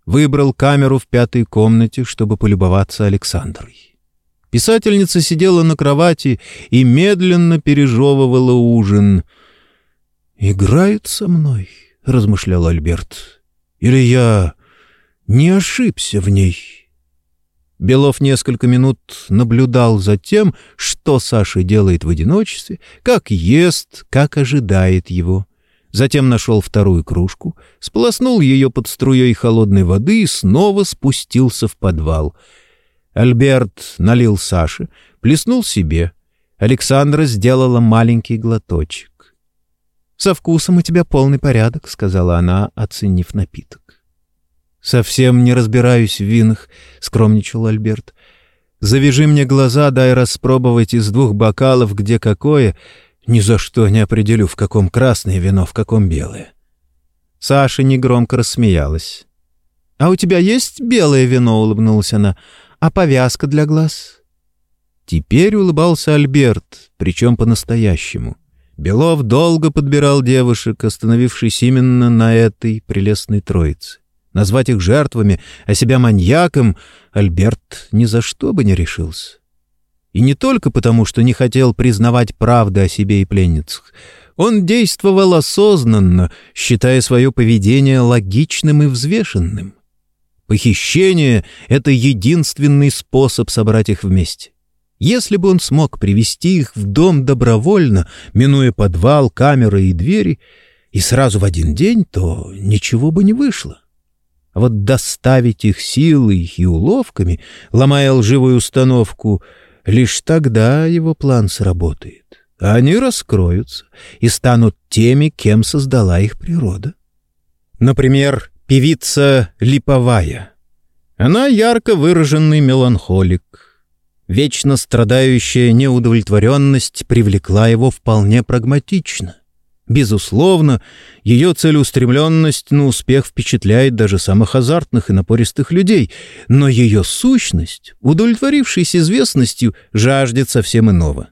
Выбрал камеру в пятой комнате, чтобы полюбоваться Александрой. Писательница сидела на кровати и медленно пережевывала ужин. «Играют со мной», — размышлял Альберт. «Или я не ошибся в ней?» Белов несколько минут наблюдал за тем, что Саша делает в одиночестве, как ест, как ожидает его. Затем нашел вторую кружку, сполоснул ее под струей холодной воды и снова спустился в подвал. Альберт налил Саше, плеснул себе. Александра сделала маленький глоточек. «Со вкусом у тебя полный порядок», — сказала она, оценив напиток. «Совсем не разбираюсь в винах», — скромничал Альберт. «Завяжи мне глаза, дай распробовать из двух бокалов, где какое, ни за что не определю, в каком красное вино, в каком белое. Саша негромко рассмеялась. «А у тебя есть белое вино?» — улыбнулась она. «А повязка для глаз?» Теперь улыбался Альберт, причем по-настоящему. Белов долго подбирал девушек, остановившись именно на этой прелестной троице. Назвать их жертвами, а себя маньяком Альберт ни за что бы не решился. И не только потому, что не хотел признавать правды о себе и пленницах. Он действовал осознанно, считая свое поведение логичным и взвешенным. Похищение — это единственный способ собрать их вместе. Если бы он смог привести их в дом добровольно, минуя подвал, камеры и двери, и сразу в один день, то ничего бы не вышло. А вот доставить их силой и уловками, ломая лживую установку — Лишь тогда его план сработает. А они раскроются и станут теми, кем создала их природа. Например, певица Липовая. Она ярко выраженный меланхолик. Вечно страдающая неудовлетворенность привлекла его вполне прагматично. Безусловно, ее целеустремленность на успех впечатляет даже самых азартных и напористых людей, но ее сущность, удовлетворившись известностью, жаждет совсем иного.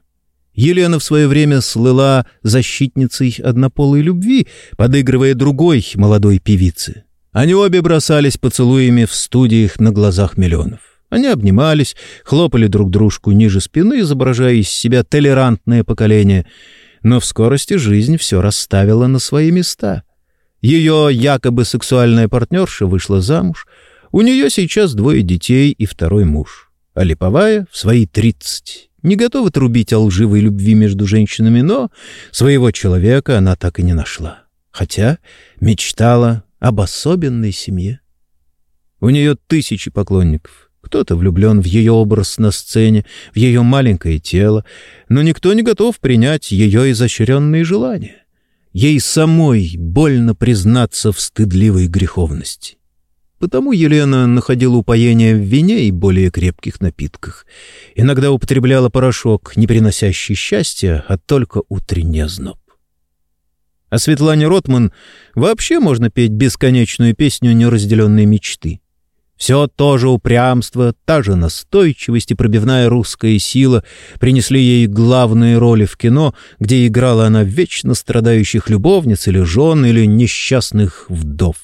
Елена в свое время слыла защитницей однополой любви, подыгрывая другой молодой певице. Они обе бросались поцелуями в студиях на глазах миллионов. Они обнимались, хлопали друг дружку ниже спины, изображая из себя толерантное поколение — но в скорости жизнь все расставила на свои места. Ее якобы сексуальная партнерша вышла замуж, у нее сейчас двое детей и второй муж. А Липовая в свои тридцать не готова трубить о лживой любви между женщинами, но своего человека она так и не нашла. Хотя мечтала об особенной семье. У нее тысячи поклонников, Кто-то влюблен в ее образ на сцене, в ее маленькое тело, но никто не готов принять ее изощренные желания. Ей самой больно признаться в стыдливой греховности. Потому Елена находила упоение в вине и более крепких напитках. Иногда употребляла порошок, не приносящий счастья, а только утренний озноб. А Светлане Ротман вообще можно петь бесконечную песню неразделенной мечты. Все то же упрямство, та же настойчивость и пробивная русская сила принесли ей главные роли в кино, где играла она вечно страдающих любовниц или жен или несчастных вдов.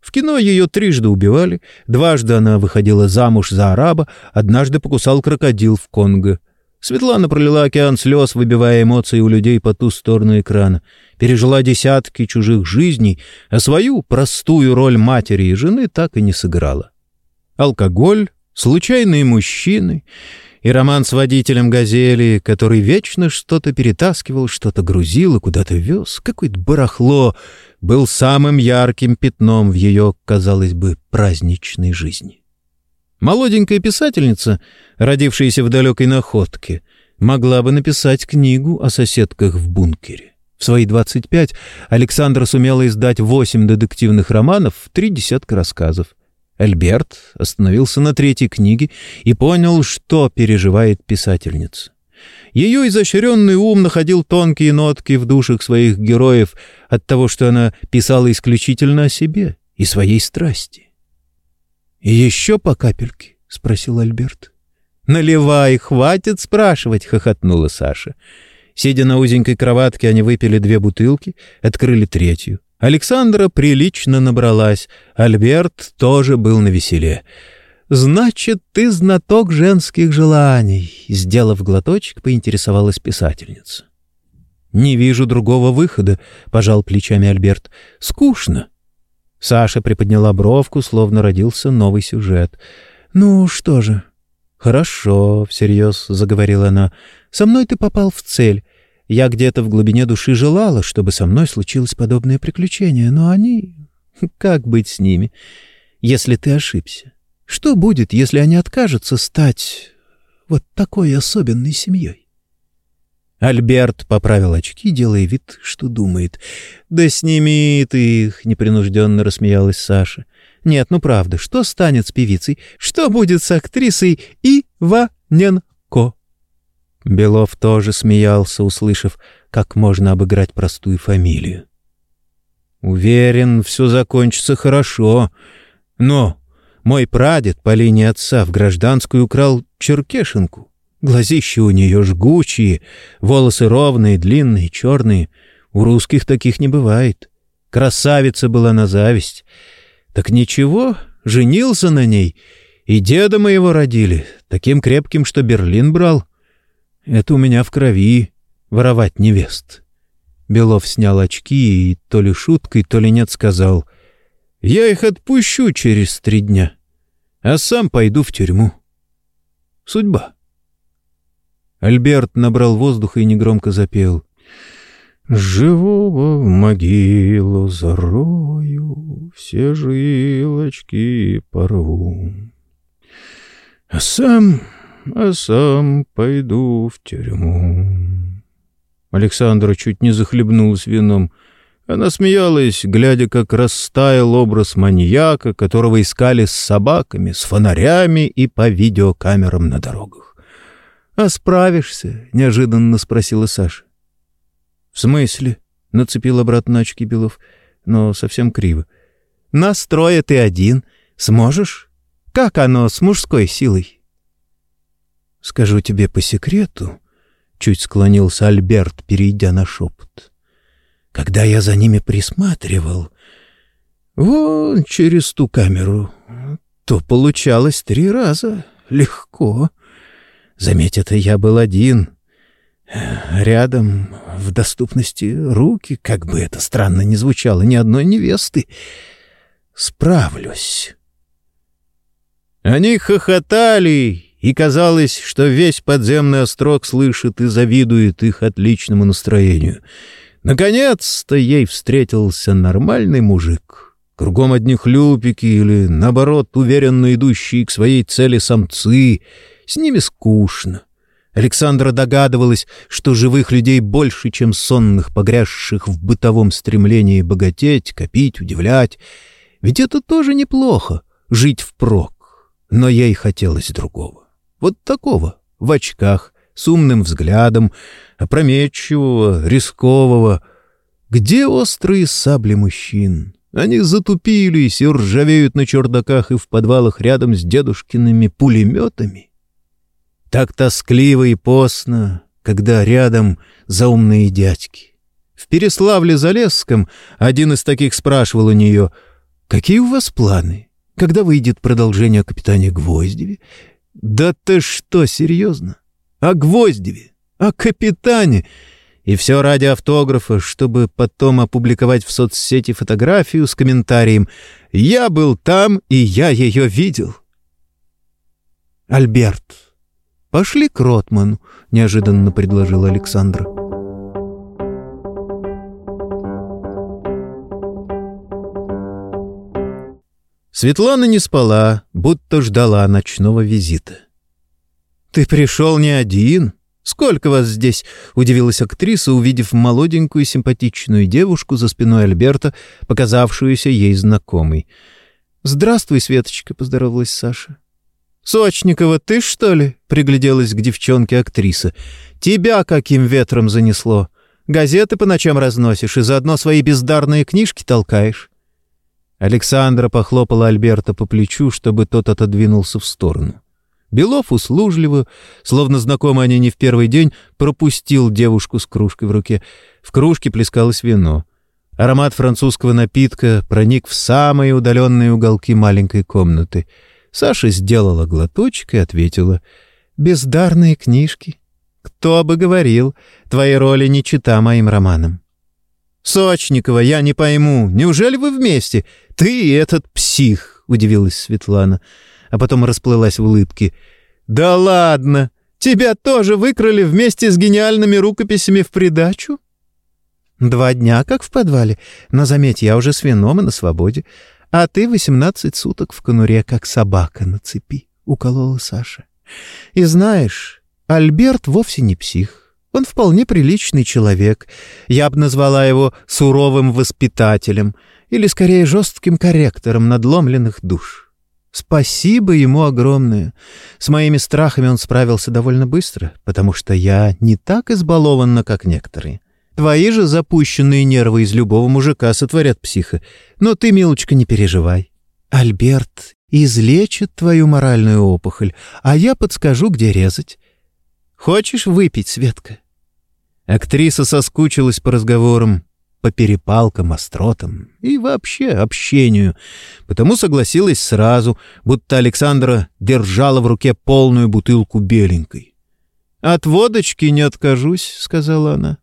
В кино ее трижды убивали, дважды она выходила замуж за араба, однажды покусал крокодил в Конго. Светлана пролила океан слез, выбивая эмоции у людей по ту сторону экрана, пережила десятки чужих жизней, а свою простую роль матери и жены так и не сыграла. Алкоголь, случайные мужчины и роман с водителем «Газели», который вечно что-то перетаскивал, что-то грузил и куда-то вез, какое-то барахло, был самым ярким пятном в ее, казалось бы, праздничной жизни. Молоденькая писательница, родившаяся в далекой находке, могла бы написать книгу о соседках в бункере. В свои 25 Александра сумела издать восемь детективных романов, три десятка рассказов. Альберт остановился на третьей книге и понял, что переживает писательница. Ее изощренный ум находил тонкие нотки в душах своих героев от того, что она писала исключительно о себе и своей страсти. «И еще по капельке?» — спросил Альберт. «Наливай, хватит спрашивать!» — хохотнула Саша. Сидя на узенькой кроватке, они выпили две бутылки, открыли третью. Александра прилично набралась, Альберт тоже был на веселе. «Значит, ты знаток женских желаний», — сделав глоточек, поинтересовалась писательница. «Не вижу другого выхода», — пожал плечами Альберт. «Скучно». Саша приподняла бровку, словно родился новый сюжет. «Ну что же?» «Хорошо», — всерьез заговорила она. «Со мной ты попал в цель. Я где-то в глубине души желала, чтобы со мной случилось подобное приключение, но они... Как быть с ними, если ты ошибся? Что будет, если они откажутся стать вот такой особенной семьей? Альберт поправил очки, делая вид, что думает. «Да сними ты их!» — непринужденно рассмеялась Саша. «Нет, ну правда, что станет с певицей? Что будет с актрисой Иваненко?» Белов тоже смеялся, услышав, как можно обыграть простую фамилию. «Уверен, все закончится хорошо. Но мой прадед по линии отца в гражданскую украл черкешенку. Глазища у нее жгучие, волосы ровные, длинные, черные. У русских таких не бывает. Красавица была на зависть. Так ничего, женился на ней, и деда моего родили, таким крепким, что Берлин брал». Это у меня в крови — воровать невест. Белов снял очки и то ли шуткой, то ли нет сказал. Я их отпущу через три дня, а сам пойду в тюрьму. Судьба. Альберт набрал воздуха и негромко запел. «Живого в могилу зарою, все жилочки порву». А сам а сам пойду в тюрьму. Александра чуть не захлебнулась вином. Она смеялась, глядя, как растаял образ маньяка, которого искали с собаками, с фонарями и по видеокамерам на дорогах. — А справишься? — неожиданно спросила Саша. — В смысле? — нацепил обратно очки Белов, но совсем криво. — Настроя ты один. Сможешь? Как оно с мужской силой? — Скажу тебе по секрету, — чуть склонился Альберт, перейдя на шепот. Когда я за ними присматривал, вон через ту камеру, то получалось три раза. Легко. Заметь, это я был один. Рядом, в доступности руки, как бы это странно ни звучало, ни одной невесты. Справлюсь. Они хохотали и казалось, что весь подземный острог слышит и завидует их отличному настроению. Наконец-то ей встретился нормальный мужик, Кругом одни хлюпики или, наоборот, уверенно идущие к своей цели самцы. С ними скучно. Александра догадывалась, что живых людей больше, чем сонных, погрязших в бытовом стремлении богатеть, копить, удивлять. Ведь это тоже неплохо — жить впрок. Но ей хотелось другого. Вот такого, в очках, с умным взглядом, опрометчивого, рискового. Где острые сабли мужчин? Они затупились и ржавеют на чердаках и в подвалах рядом с дедушкиными пулеметами. Так тоскливо и постно, когда рядом заумные дядьки. В Переславле-Залесском один из таких спрашивал у нее, «Какие у вас планы? Когда выйдет продолжение о капитане Гвоздеве?» «Да ты что, серьезно? О Гвоздеве? О капитане?» И все ради автографа, чтобы потом опубликовать в соцсети фотографию с комментарием «Я был там, и я ее видел». «Альберт, пошли к Ротману», — неожиданно предложил Александр. Светлана не спала, будто ждала ночного визита. «Ты пришел не один», «Сколько вас здесь?» — удивилась актриса, увидев молоденькую симпатичную девушку за спиной Альберта, показавшуюся ей знакомой. «Здравствуй, Светочка», — поздоровалась Саша. «Сочникова, ты что ли?» — пригляделась к девчонке актриса. «Тебя каким ветром занесло? Газеты по ночам разносишь и заодно свои бездарные книжки толкаешь». Александра похлопала Альберта по плечу, чтобы тот отодвинулся в сторону. Белов услужливо, словно знакомы они не в первый день, пропустил девушку с кружкой в руке. В кружке плескалось вино. Аромат французского напитка проник в самые удаленные уголки маленькой комнаты. Саша сделала глоточек и ответила. «Бездарные книжки. Кто бы говорил, твои роли не чита моим романам». «Сочникова, я не пойму. Неужели вы вместе? Ты и этот псих?» — удивилась Светлана а потом расплылась в улыбке. «Да ладно! Тебя тоже выкрали вместе с гениальными рукописями в придачу?» «Два дня, как в подвале. Но, заметь, я уже с и на свободе. А ты восемнадцать суток в конуре, как собака на цепи», — уколола Саша. «И знаешь, Альберт вовсе не псих. Он вполне приличный человек. Я бы назвала его суровым воспитателем или, скорее, жестким корректором надломленных душ. Спасибо ему огромное. С моими страхами он справился довольно быстро, потому что я не так избалована, как некоторые. Твои же запущенные нервы из любого мужика сотворят психа. Но ты, милочка, не переживай. Альберт излечит твою моральную опухоль, а я подскажу, где резать. Хочешь выпить, Светка?» Актриса соскучилась по разговорам, по перепалкам, остротам и вообще общению, потому согласилась сразу, будто Александра держала в руке полную бутылку беленькой. «От водочки не откажусь», — сказала она.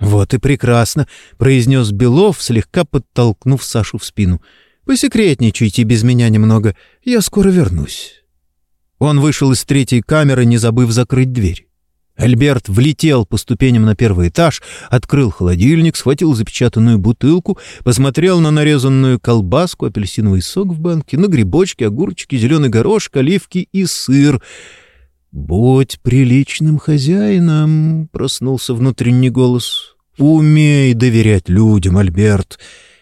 «Вот и прекрасно», — произнес Белов, слегка подтолкнув Сашу в спину. «Посекретничайте без меня немного, я скоро вернусь». Он вышел из третьей камеры, не забыв закрыть дверь. Альберт влетел по ступеням на первый этаж, открыл холодильник, схватил запечатанную бутылку, посмотрел на нарезанную колбаску, апельсиновый сок в банке, на грибочки, огурчики, зеленый горошек, оливки и сыр. «Будь приличным хозяином», — проснулся внутренний голос. «Умей доверять людям, Альберт.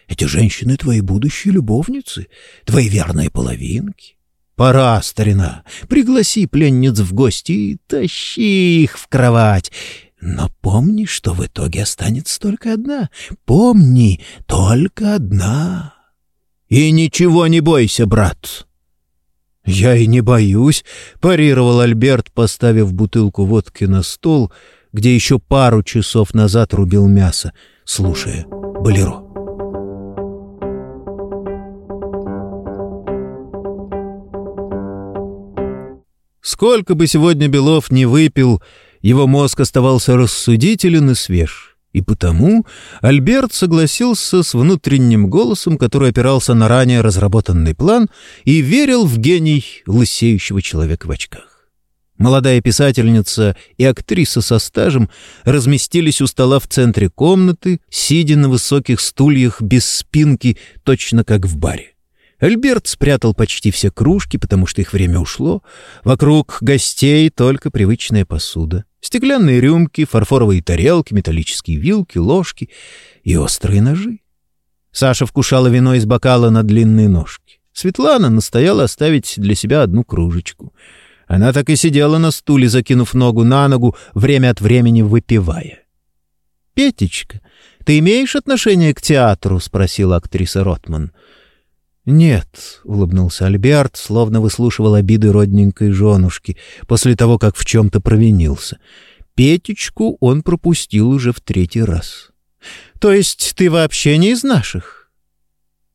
Эти женщины — твои будущие любовницы, твои верные половинки. Пора, старина, пригласи пленниц в гости и тащи их в кровать. Но помни, что в итоге останется только одна. Помни, только одна. И ничего не бойся, брат. Я и не боюсь, парировал Альберт, поставив бутылку водки на стол, где еще пару часов назад рубил мясо, слушая болеро. Сколько бы сегодня Белов не выпил, его мозг оставался рассудителен и свеж. И потому Альберт согласился с внутренним голосом, который опирался на ранее разработанный план и верил в гений лысеющего человека в очках. Молодая писательница и актриса со стажем разместились у стола в центре комнаты, сидя на высоких стульях без спинки, точно как в баре. Альберт спрятал почти все кружки, потому что их время ушло. Вокруг гостей только привычная посуда. Стеклянные рюмки, фарфоровые тарелки, металлические вилки, ложки и острые ножи. Саша вкушала вино из бокала на длинные ножки. Светлана настояла оставить для себя одну кружечку — она так и сидела на стуле, закинув ногу на ногу, время от времени выпивая. «Петечка, ты имеешь отношение к театру?» — спросила актриса Ротман. «Нет», — улыбнулся Альберт, словно выслушивал обиды родненькой женушки после того, как в чем-то провинился. Петечку он пропустил уже в третий раз. «То есть ты вообще не из наших?»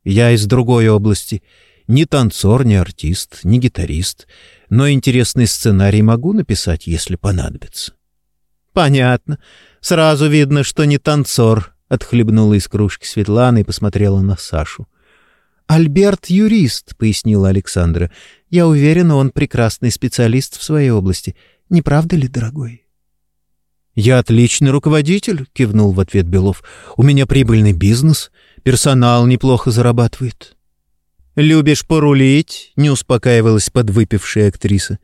«Я из другой области. Ни танцор, ни артист, ни гитарист но интересный сценарий могу написать, если понадобится». «Понятно. Сразу видно, что не танцор», — отхлебнула из кружки Светлана и посмотрела на Сашу. «Альберт — юрист», — пояснила Александра. «Я уверена, он прекрасный специалист в своей области. Не правда ли, дорогой?» «Я отличный руководитель», — кивнул в ответ Белов. «У меня прибыльный бизнес, персонал неплохо зарабатывает». «Любишь порулить?» — не успокаивалась подвыпившая актриса.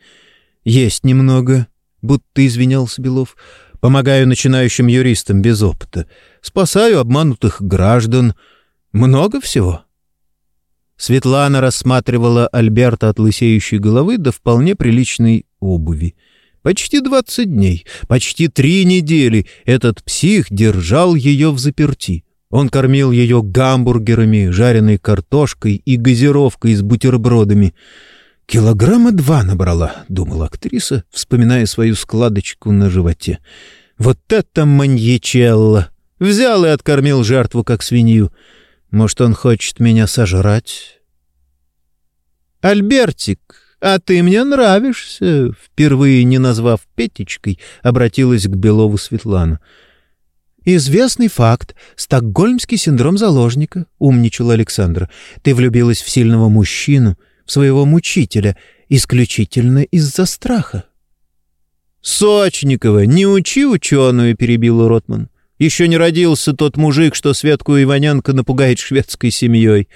«Есть немного», — будто извинялся Белов. «Помогаю начинающим юристам без опыта. Спасаю обманутых граждан. Много всего». Светлана рассматривала Альберта от лысеющей головы до вполне приличной обуви. Почти двадцать дней, почти три недели этот псих держал ее в заперти. Он кормил ее гамбургерами, жареной картошкой и газировкой с бутербродами. «Килограмма два набрала», — думала актриса, вспоминая свою складочку на животе. «Вот это маньячелло! Взял и откормил жертву, как свинью. Может, он хочет меня сожрать?» «Альбертик, а ты мне нравишься!» Впервые не назвав Петечкой, обратилась к Белову Светлана — «Известный факт. Стокгольмский синдром заложника», — умничал Александр. «Ты влюбилась в сильного мужчину, в своего мучителя, исключительно из-за страха». «Сочникова, не учи ученую», — перебил Ротман. «Еще не родился тот мужик, что Светку Иваненко напугает шведской семьей».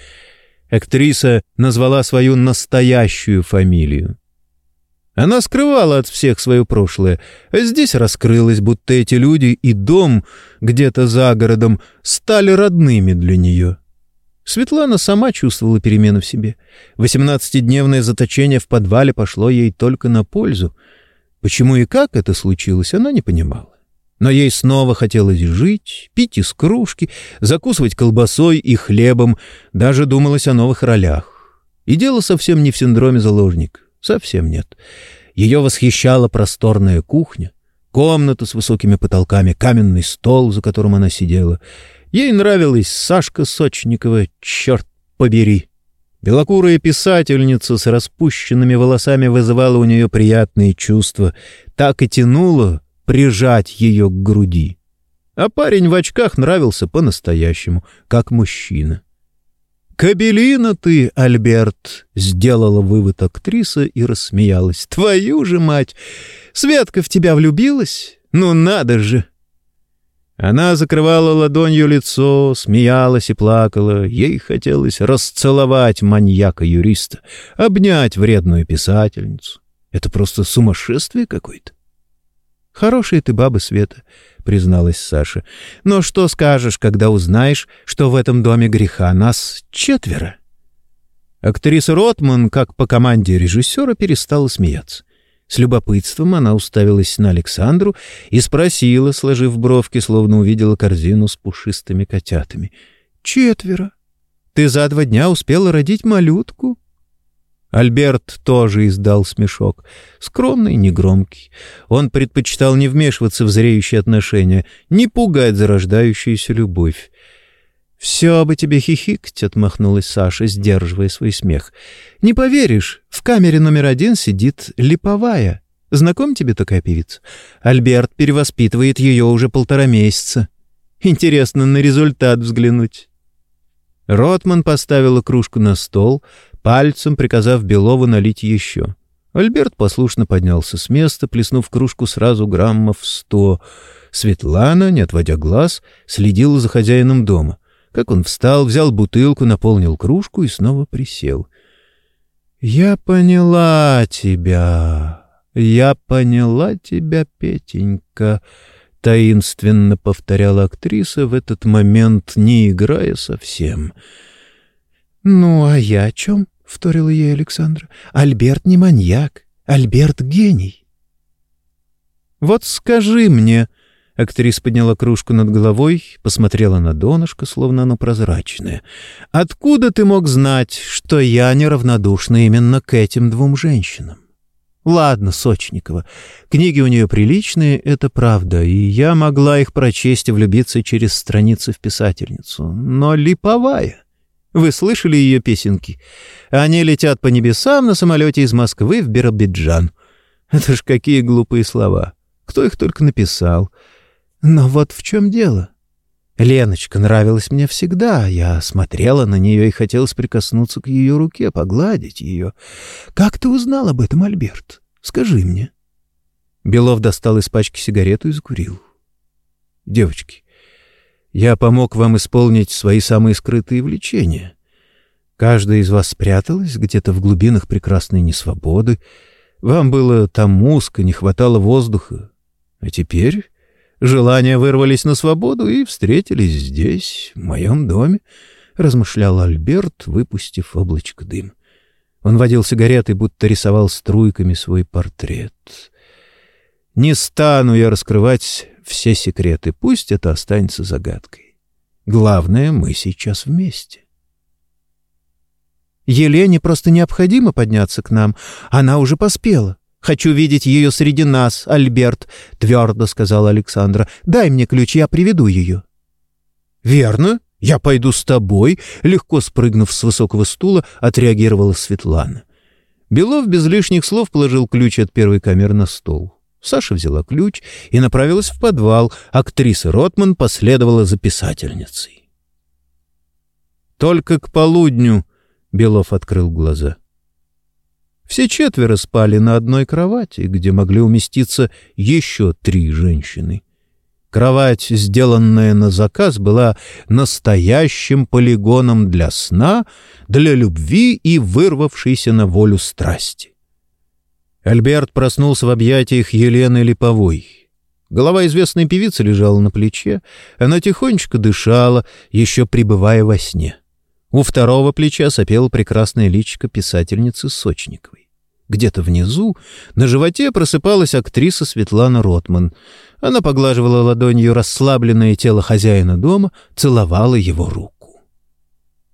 Актриса назвала свою настоящую фамилию. Она скрывала от всех свое прошлое, а здесь раскрылось, будто эти люди и дом где-то за городом стали родными для нее. Светлана сама чувствовала перемену в себе. Восемнадцатидневное заточение в подвале пошло ей только на пользу. Почему и как это случилось, она не понимала. Но ей снова хотелось жить, пить из кружки, закусывать колбасой и хлебом, даже думалось о новых ролях. И дело совсем не в синдроме заложника. Совсем нет. Ее восхищала просторная кухня, комната с высокими потолками, каменный стол, за которым она сидела. Ей нравилась Сашка Сочникова, черт побери. Белокурая писательница с распущенными волосами вызывала у нее приятные чувства, так и тянуло прижать ее к груди. А парень в очках нравился по-настоящему, как мужчина. «Кабелина ты, Альберт!» — сделала вывод актриса и рассмеялась. «Твою же мать! Светка в тебя влюбилась? Ну надо же!» Она закрывала ладонью лицо, смеялась и плакала. Ей хотелось расцеловать маньяка-юриста, обнять вредную писательницу. Это просто сумасшествие какое-то. «Хорошая ты баба, Света», — призналась Саша. «Но что скажешь, когда узнаешь, что в этом доме греха нас четверо?» Актриса Ротман, как по команде режиссера, перестала смеяться. С любопытством она уставилась на Александру и спросила, сложив бровки, словно увидела корзину с пушистыми котятами. «Четверо. Ты за два дня успела родить малютку?» Альберт тоже издал смешок. Скромный, негромкий. Он предпочитал не вмешиваться в зреющие отношения, не пугать зарождающуюся любовь. «Все бы тебе хихикать», — отмахнулась Саша, сдерживая свой смех. «Не поверишь, в камере номер один сидит Липовая. Знаком тебе такая певица? Альберт перевоспитывает ее уже полтора месяца. Интересно на результат взглянуть». Ротман поставила кружку на стол, пальцем приказав Белову налить еще. Альберт послушно поднялся с места, плеснув кружку сразу граммов сто. Светлана, не отводя глаз, следила за хозяином дома. Как он встал, взял бутылку, наполнил кружку и снова присел. «Я поняла тебя, я поняла тебя, Петенька», — таинственно повторяла актриса в этот момент, не играя совсем. «Ну, а я о чем?» — вторила ей Александра. «Альберт не маньяк, Альберт — гений». «Вот скажи мне...» — актриса подняла кружку над головой, посмотрела на донышко, словно оно прозрачное. «Откуда ты мог знать, что я неравнодушна именно к этим двум женщинам?» «Ладно, Сочникова, книги у нее приличные, это правда, и я могла их прочесть и влюбиться через страницы в писательницу, но липовая». Вы слышали ее песенки? Они летят по небесам на самолете из Москвы в Биробиджан. Это ж какие глупые слова. Кто их только написал. Но вот в чем дело. Леночка нравилась мне всегда. Я смотрела на нее и хотелось прикоснуться к ее руке, погладить ее. Как ты узнал об этом, Альберт? Скажи мне. Белов достал из пачки сигарету и закурил. Девочки, я помог вам исполнить свои самые скрытые влечения. Каждая из вас спряталась где-то в глубинах прекрасной несвободы. Вам было там узко, не хватало воздуха. А теперь желания вырвались на свободу и встретились здесь, в моем доме, — размышлял Альберт, выпустив облачко дым. Он водил сигареты, будто рисовал струйками свой портрет. «Не стану я раскрывать все секреты. Пусть это останется загадкой. Главное, мы сейчас вместе. Елене просто необходимо подняться к нам. Она уже поспела. Хочу видеть ее среди нас, Альберт, — твердо сказала Александра. Дай мне ключ, я приведу ее. Верно, я пойду с тобой, — легко спрыгнув с высокого стула, отреагировала Светлана. Белов без лишних слов положил ключ от первой камеры на стол. Саша взяла ключ и направилась в подвал. Актриса Ротман последовала за писательницей. Только к полудню Белов открыл глаза. Все четверо спали на одной кровати, где могли уместиться еще три женщины. Кровать, сделанная на заказ, была настоящим полигоном для сна, для любви и вырвавшейся на волю страсти. Альберт проснулся в объятиях Елены Липовой. Голова известной певицы лежала на плече, она тихонечко дышала, еще пребывая во сне. У второго плеча сопела прекрасная личико писательницы Сочниковой. Где-то внизу на животе просыпалась актриса Светлана Ротман. Она поглаживала ладонью расслабленное тело хозяина дома, целовала его руку.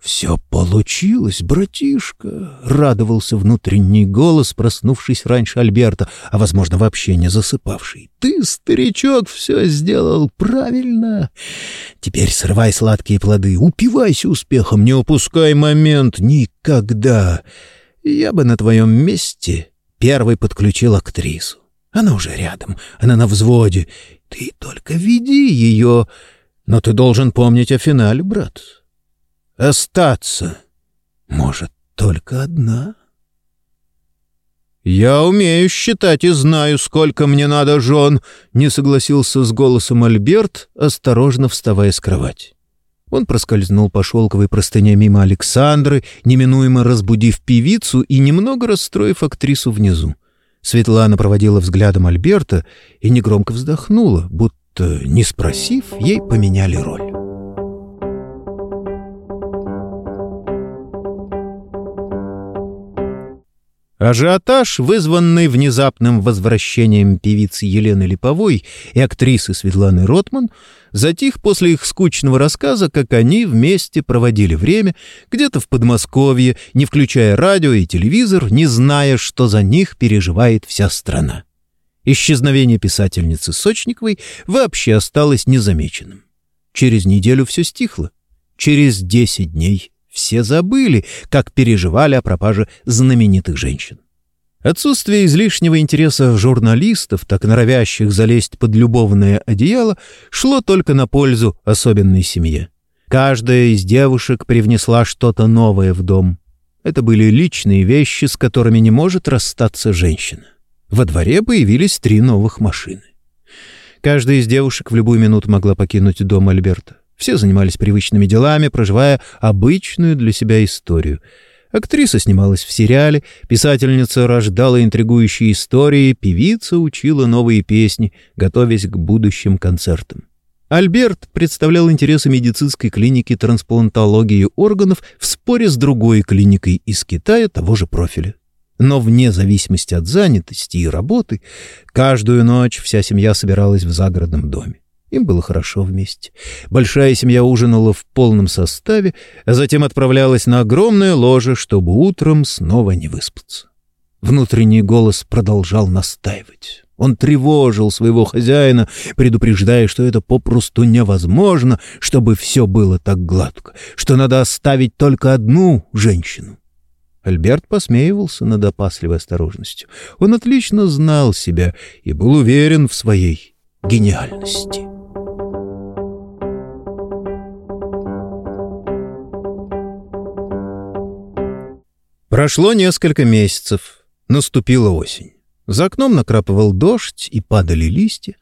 «Все получилось, братишка!» — радовался внутренний голос, проснувшись раньше Альберта, а, возможно, вообще не засыпавший. «Ты, старичок, все сделал правильно! Теперь срывай сладкие плоды, упивайся успехом, не упускай момент никогда! Я бы на твоем месте первый подключил актрису. Она уже рядом, она на взводе. Ты только веди ее, но ты должен помнить о финале, брат» остаться может только одна. «Я умею считать и знаю, сколько мне надо жен», — не согласился с голосом Альберт, осторожно вставая с кровати. Он проскользнул по шелковой простыне мимо Александры, неминуемо разбудив певицу и немного расстроив актрису внизу. Светлана проводила взглядом Альберта и негромко вздохнула, будто, не спросив, ей поменяли роль. Ажиотаж, вызванный внезапным возвращением певицы Елены Липовой и актрисы Светланы Ротман, затих после их скучного рассказа, как они вместе проводили время где-то в Подмосковье, не включая радио и телевизор, не зная, что за них переживает вся страна. Исчезновение писательницы Сочниковой вообще осталось незамеченным. Через неделю все стихло. Через десять дней все забыли, как переживали о пропаже знаменитых женщин. Отсутствие излишнего интереса журналистов, так норовящих залезть под любовное одеяло, шло только на пользу особенной семье. Каждая из девушек привнесла что-то новое в дом. Это были личные вещи, с которыми не может расстаться женщина. Во дворе появились три новых машины. Каждая из девушек в любую минуту могла покинуть дом Альберта. Все занимались привычными делами, проживая обычную для себя историю. Актриса снималась в сериале, писательница рождала интригующие истории, певица учила новые песни, готовясь к будущим концертам. Альберт представлял интересы медицинской клиники трансплантологии органов в споре с другой клиникой из Китая того же профиля. Но вне зависимости от занятости и работы, каждую ночь вся семья собиралась в загородном доме. Им было хорошо вместе. Большая семья ужинала в полном составе, а затем отправлялась на огромное ложе, чтобы утром снова не выспаться. Внутренний голос продолжал настаивать. Он тревожил своего хозяина, предупреждая, что это попросту невозможно, чтобы все было так гладко, что надо оставить только одну женщину. Альберт посмеивался над опасливой осторожностью. Он отлично знал себя и был уверен в своей гениальности. Прошло несколько месяцев. Наступила осень. За окном накрапывал дождь и падали листья.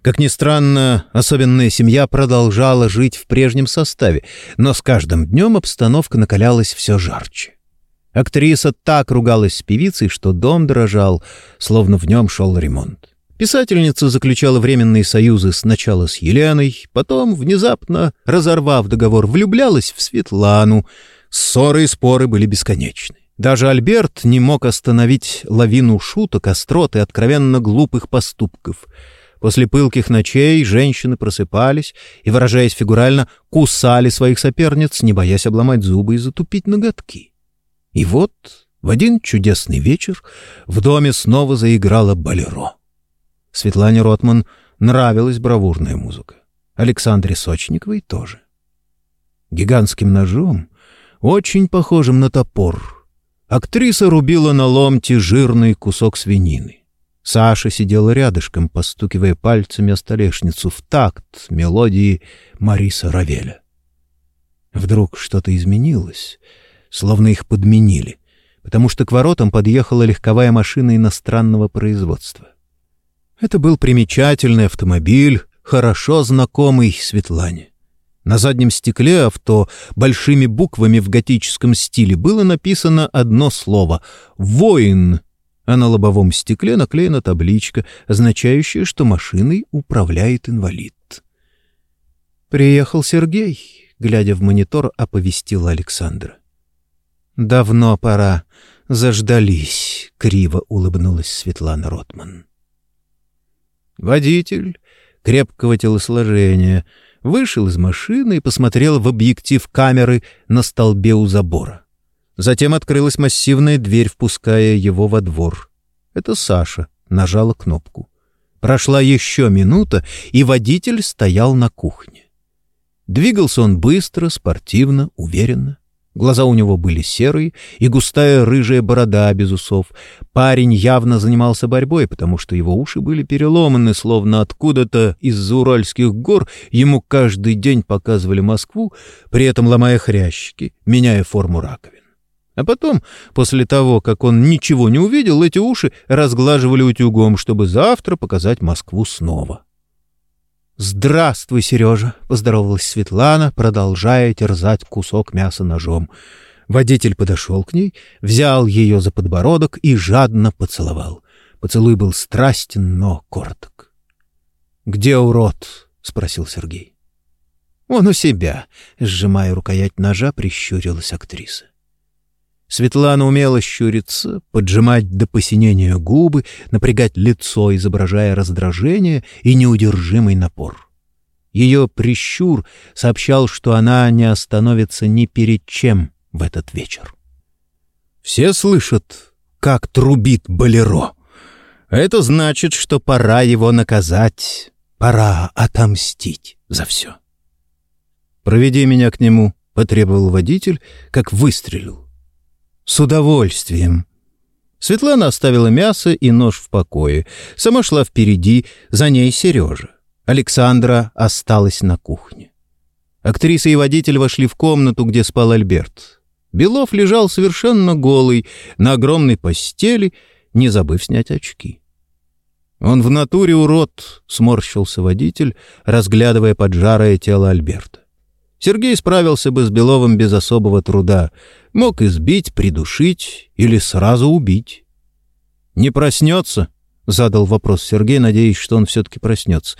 Как ни странно, особенная семья продолжала жить в прежнем составе, но с каждым днем обстановка накалялась все жарче. Актриса так ругалась с певицей, что дом дрожал, словно в нем шел ремонт. Писательница заключала временные союзы сначала с Еленой, потом, внезапно разорвав договор, влюблялась в Светлану. Ссоры и споры были бесконечны. Даже Альберт не мог остановить лавину шуток, острот и откровенно глупых поступков. После пылких ночей женщины просыпались и, выражаясь фигурально, кусали своих соперниц, не боясь обломать зубы и затупить ноготки. И вот в один чудесный вечер в доме снова заиграла болеро. Светлане Ротман нравилась бравурная музыка. Александре Сочниковой тоже. Гигантским ножом, очень похожим на топор, актриса рубила на ломте жирный кусок свинины. Саша сидела рядышком, постукивая пальцами о столешницу в такт мелодии Мариса Равеля. Вдруг что-то изменилось — словно их подменили, потому что к воротам подъехала легковая машина иностранного производства. Это был примечательный автомобиль, хорошо знакомый Светлане. На заднем стекле авто большими буквами в готическом стиле было написано одно слово «Воин», а на лобовом стекле наклеена табличка, означающая, что машиной управляет инвалид. «Приехал Сергей», — глядя в монитор, оповестила Александра. «Давно пора. Заждались», — криво улыбнулась Светлана Ротман. Водитель крепкого телосложения вышел из машины и посмотрел в объектив камеры на столбе у забора. Затем открылась массивная дверь, впуская его во двор. Это Саша нажала кнопку. Прошла еще минута, и водитель стоял на кухне. Двигался он быстро, спортивно, уверенно. Глаза у него были серые и густая рыжая борода без усов. Парень явно занимался борьбой, потому что его уши были переломаны, словно откуда-то из-за Уральских гор ему каждый день показывали Москву, при этом ломая хрящики, меняя форму раковин. А потом, после того, как он ничего не увидел, эти уши разглаживали утюгом, чтобы завтра показать Москву снова. «Здравствуй, Сережа!» — поздоровалась Светлана, продолжая терзать кусок мяса ножом. Водитель подошел к ней, взял ее за подбородок и жадно поцеловал. Поцелуй был страстен, но короток. «Где урод?» — спросил Сергей. «Он у себя», — сжимая рукоять ножа, прищурилась актриса. Светлана умела щуриться, поджимать до посинения губы, напрягать лицо, изображая раздражение и неудержимый напор. Ее прищур сообщал, что она не остановится ни перед чем в этот вечер. Все слышат, как трубит болеро. Это значит, что пора его наказать, пора отомстить за все. «Проведи меня к нему», — потребовал водитель, как выстрелил. «С удовольствием». Светлана оставила мясо и нож в покое. Сама шла впереди, за ней Сережа. Александра осталась на кухне. Актриса и водитель вошли в комнату, где спал Альберт. Белов лежал совершенно голый на огромной постели, не забыв снять очки. «Он в натуре урод», — сморщился водитель, разглядывая поджарое тело Альберта. Сергей справился бы с Беловым без особого труда. Мог избить, придушить или сразу убить. «Не проснется?» — задал вопрос Сергей, надеясь, что он все-таки проснется.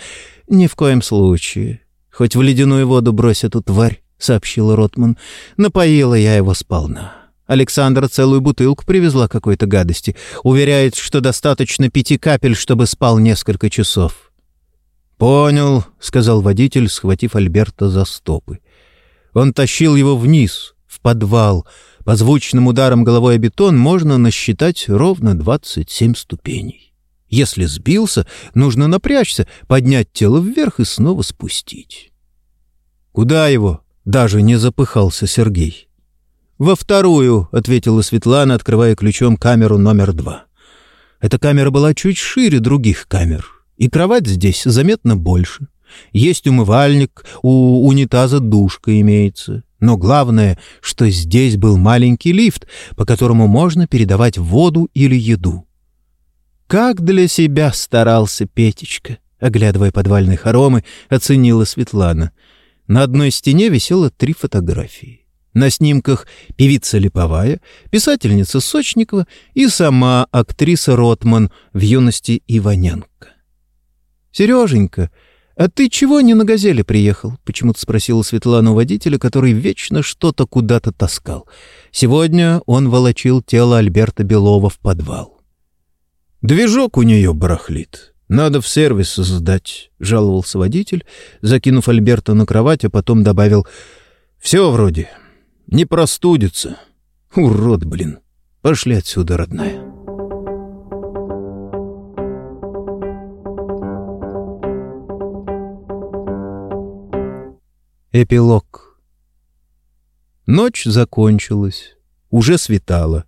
«Ни в коем случае. Хоть в ледяную воду брось эту тварь», — сообщил Ротман. «Напоила я его сполна». Александра целую бутылку привезла какой-то гадости. Уверяет, что достаточно пяти капель, чтобы спал несколько часов. «Понял», — сказал водитель, схватив Альберта за стопы. Он тащил его вниз, в подвал. По звучным ударам головой о бетон можно насчитать ровно 27 ступеней. Если сбился, нужно напрячься, поднять тело вверх и снова спустить. «Куда его?» — даже не запыхался Сергей. «Во вторую», — ответила Светлана, открывая ключом камеру номер два. Эта камера была чуть шире других камер, и кровать здесь заметно больше. Есть умывальник, у унитаза душка имеется. Но главное, что здесь был маленький лифт, по которому можно передавать воду или еду. Как для себя старался Петечка, оглядывая подвальные хоромы, оценила Светлана. На одной стене висело три фотографии. На снимках певица Липовая, писательница Сочникова и сама актриса Ротман в юности Иваненко. «Сереженька, а ты чего не на «Газели» приехал?» — почему-то спросила Светлана у водителя, который вечно что-то куда-то таскал. Сегодня он волочил тело Альберта Белова в подвал. «Движок у нее барахлит. Надо в сервис сдать», — жаловался водитель, закинув Альберта на кровать, а потом добавил «Все вроде». Не простудится. Урод, блин. Пошли отсюда, родная. Эпилог. Ночь закончилась. Уже светало.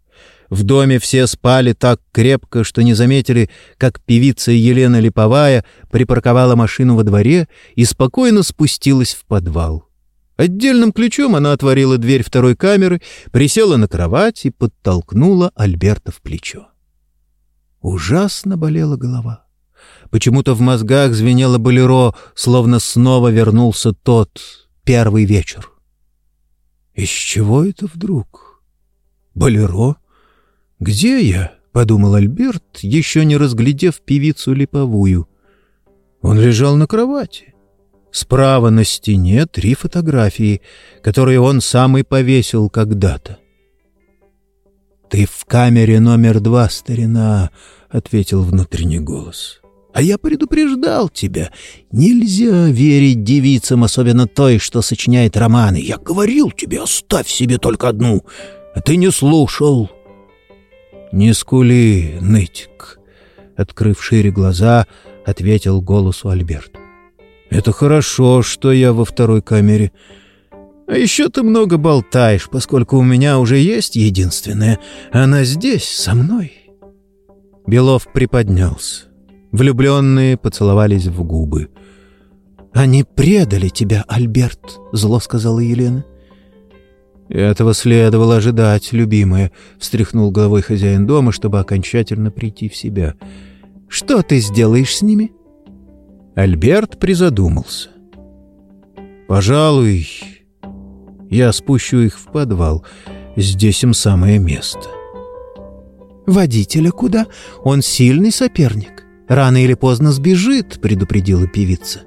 В доме все спали так крепко, что не заметили, как певица Елена Липовая припарковала машину во дворе и спокойно спустилась в подвал. Отдельным ключом она отворила дверь второй камеры, присела на кровать и подтолкнула Альберта в плечо. Ужасно болела голова. Почему-то в мозгах звенело болеро, словно снова вернулся тот первый вечер. Из чего это вдруг? Болеро? Где я? — подумал Альберт, еще не разглядев певицу липовую. Он лежал на кровати. Справа на стене три фотографии, которые он сам и повесил когда-то. «Ты в камере номер два, старина», — ответил внутренний голос. «А я предупреждал тебя. Нельзя верить девицам, особенно той, что сочиняет романы. Я говорил тебе, оставь себе только одну, а ты не слушал». «Не скули, нытик», — открыв шире глаза, ответил голосу Альберт. Это хорошо, что я во второй камере. А еще ты много болтаешь, поскольку у меня уже есть единственная. Она здесь, со мной. Белов приподнялся. Влюбленные поцеловались в губы. «Они предали тебя, Альберт», — зло сказала Елена. «Этого следовало ожидать, любимая», — встряхнул головой хозяин дома, чтобы окончательно прийти в себя. «Что ты сделаешь с ними?» Альберт призадумался. «Пожалуй, я спущу их в подвал. Здесь им самое место». «Водителя куда? Он сильный соперник. Рано или поздно сбежит», — предупредила певица.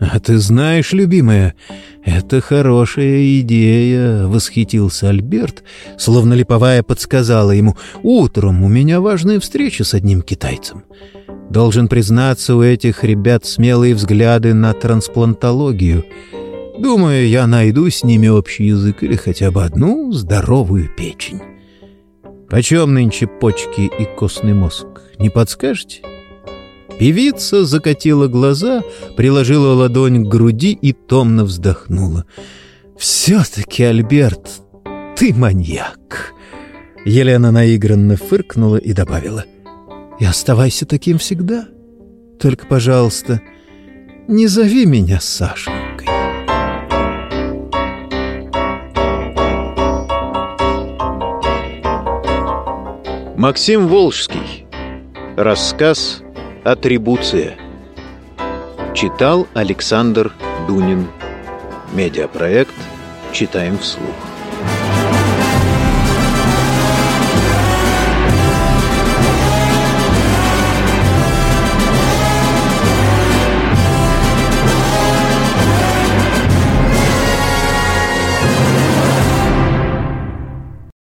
«А ты знаешь, любимая, это хорошая идея», — восхитился Альберт, словно липовая подсказала ему. «Утром у меня важная встреча с одним китайцем. Должен признаться, у этих ребят смелые взгляды на трансплантологию. Думаю, я найду с ними общий язык или хотя бы одну здоровую печень. Почем нынче почки и костный мозг? Не подскажете? Певица закатила глаза, приложила ладонь к груди и томно вздохнула. «Все-таки, Альберт, ты маньяк!» Елена наигранно фыркнула и добавила. И оставайся таким всегда. Только, пожалуйста, не зови меня Сашенькой. Максим Волжский. Рассказ «Атрибуция». Читал Александр Дунин. Медиапроект «Читаем вслух».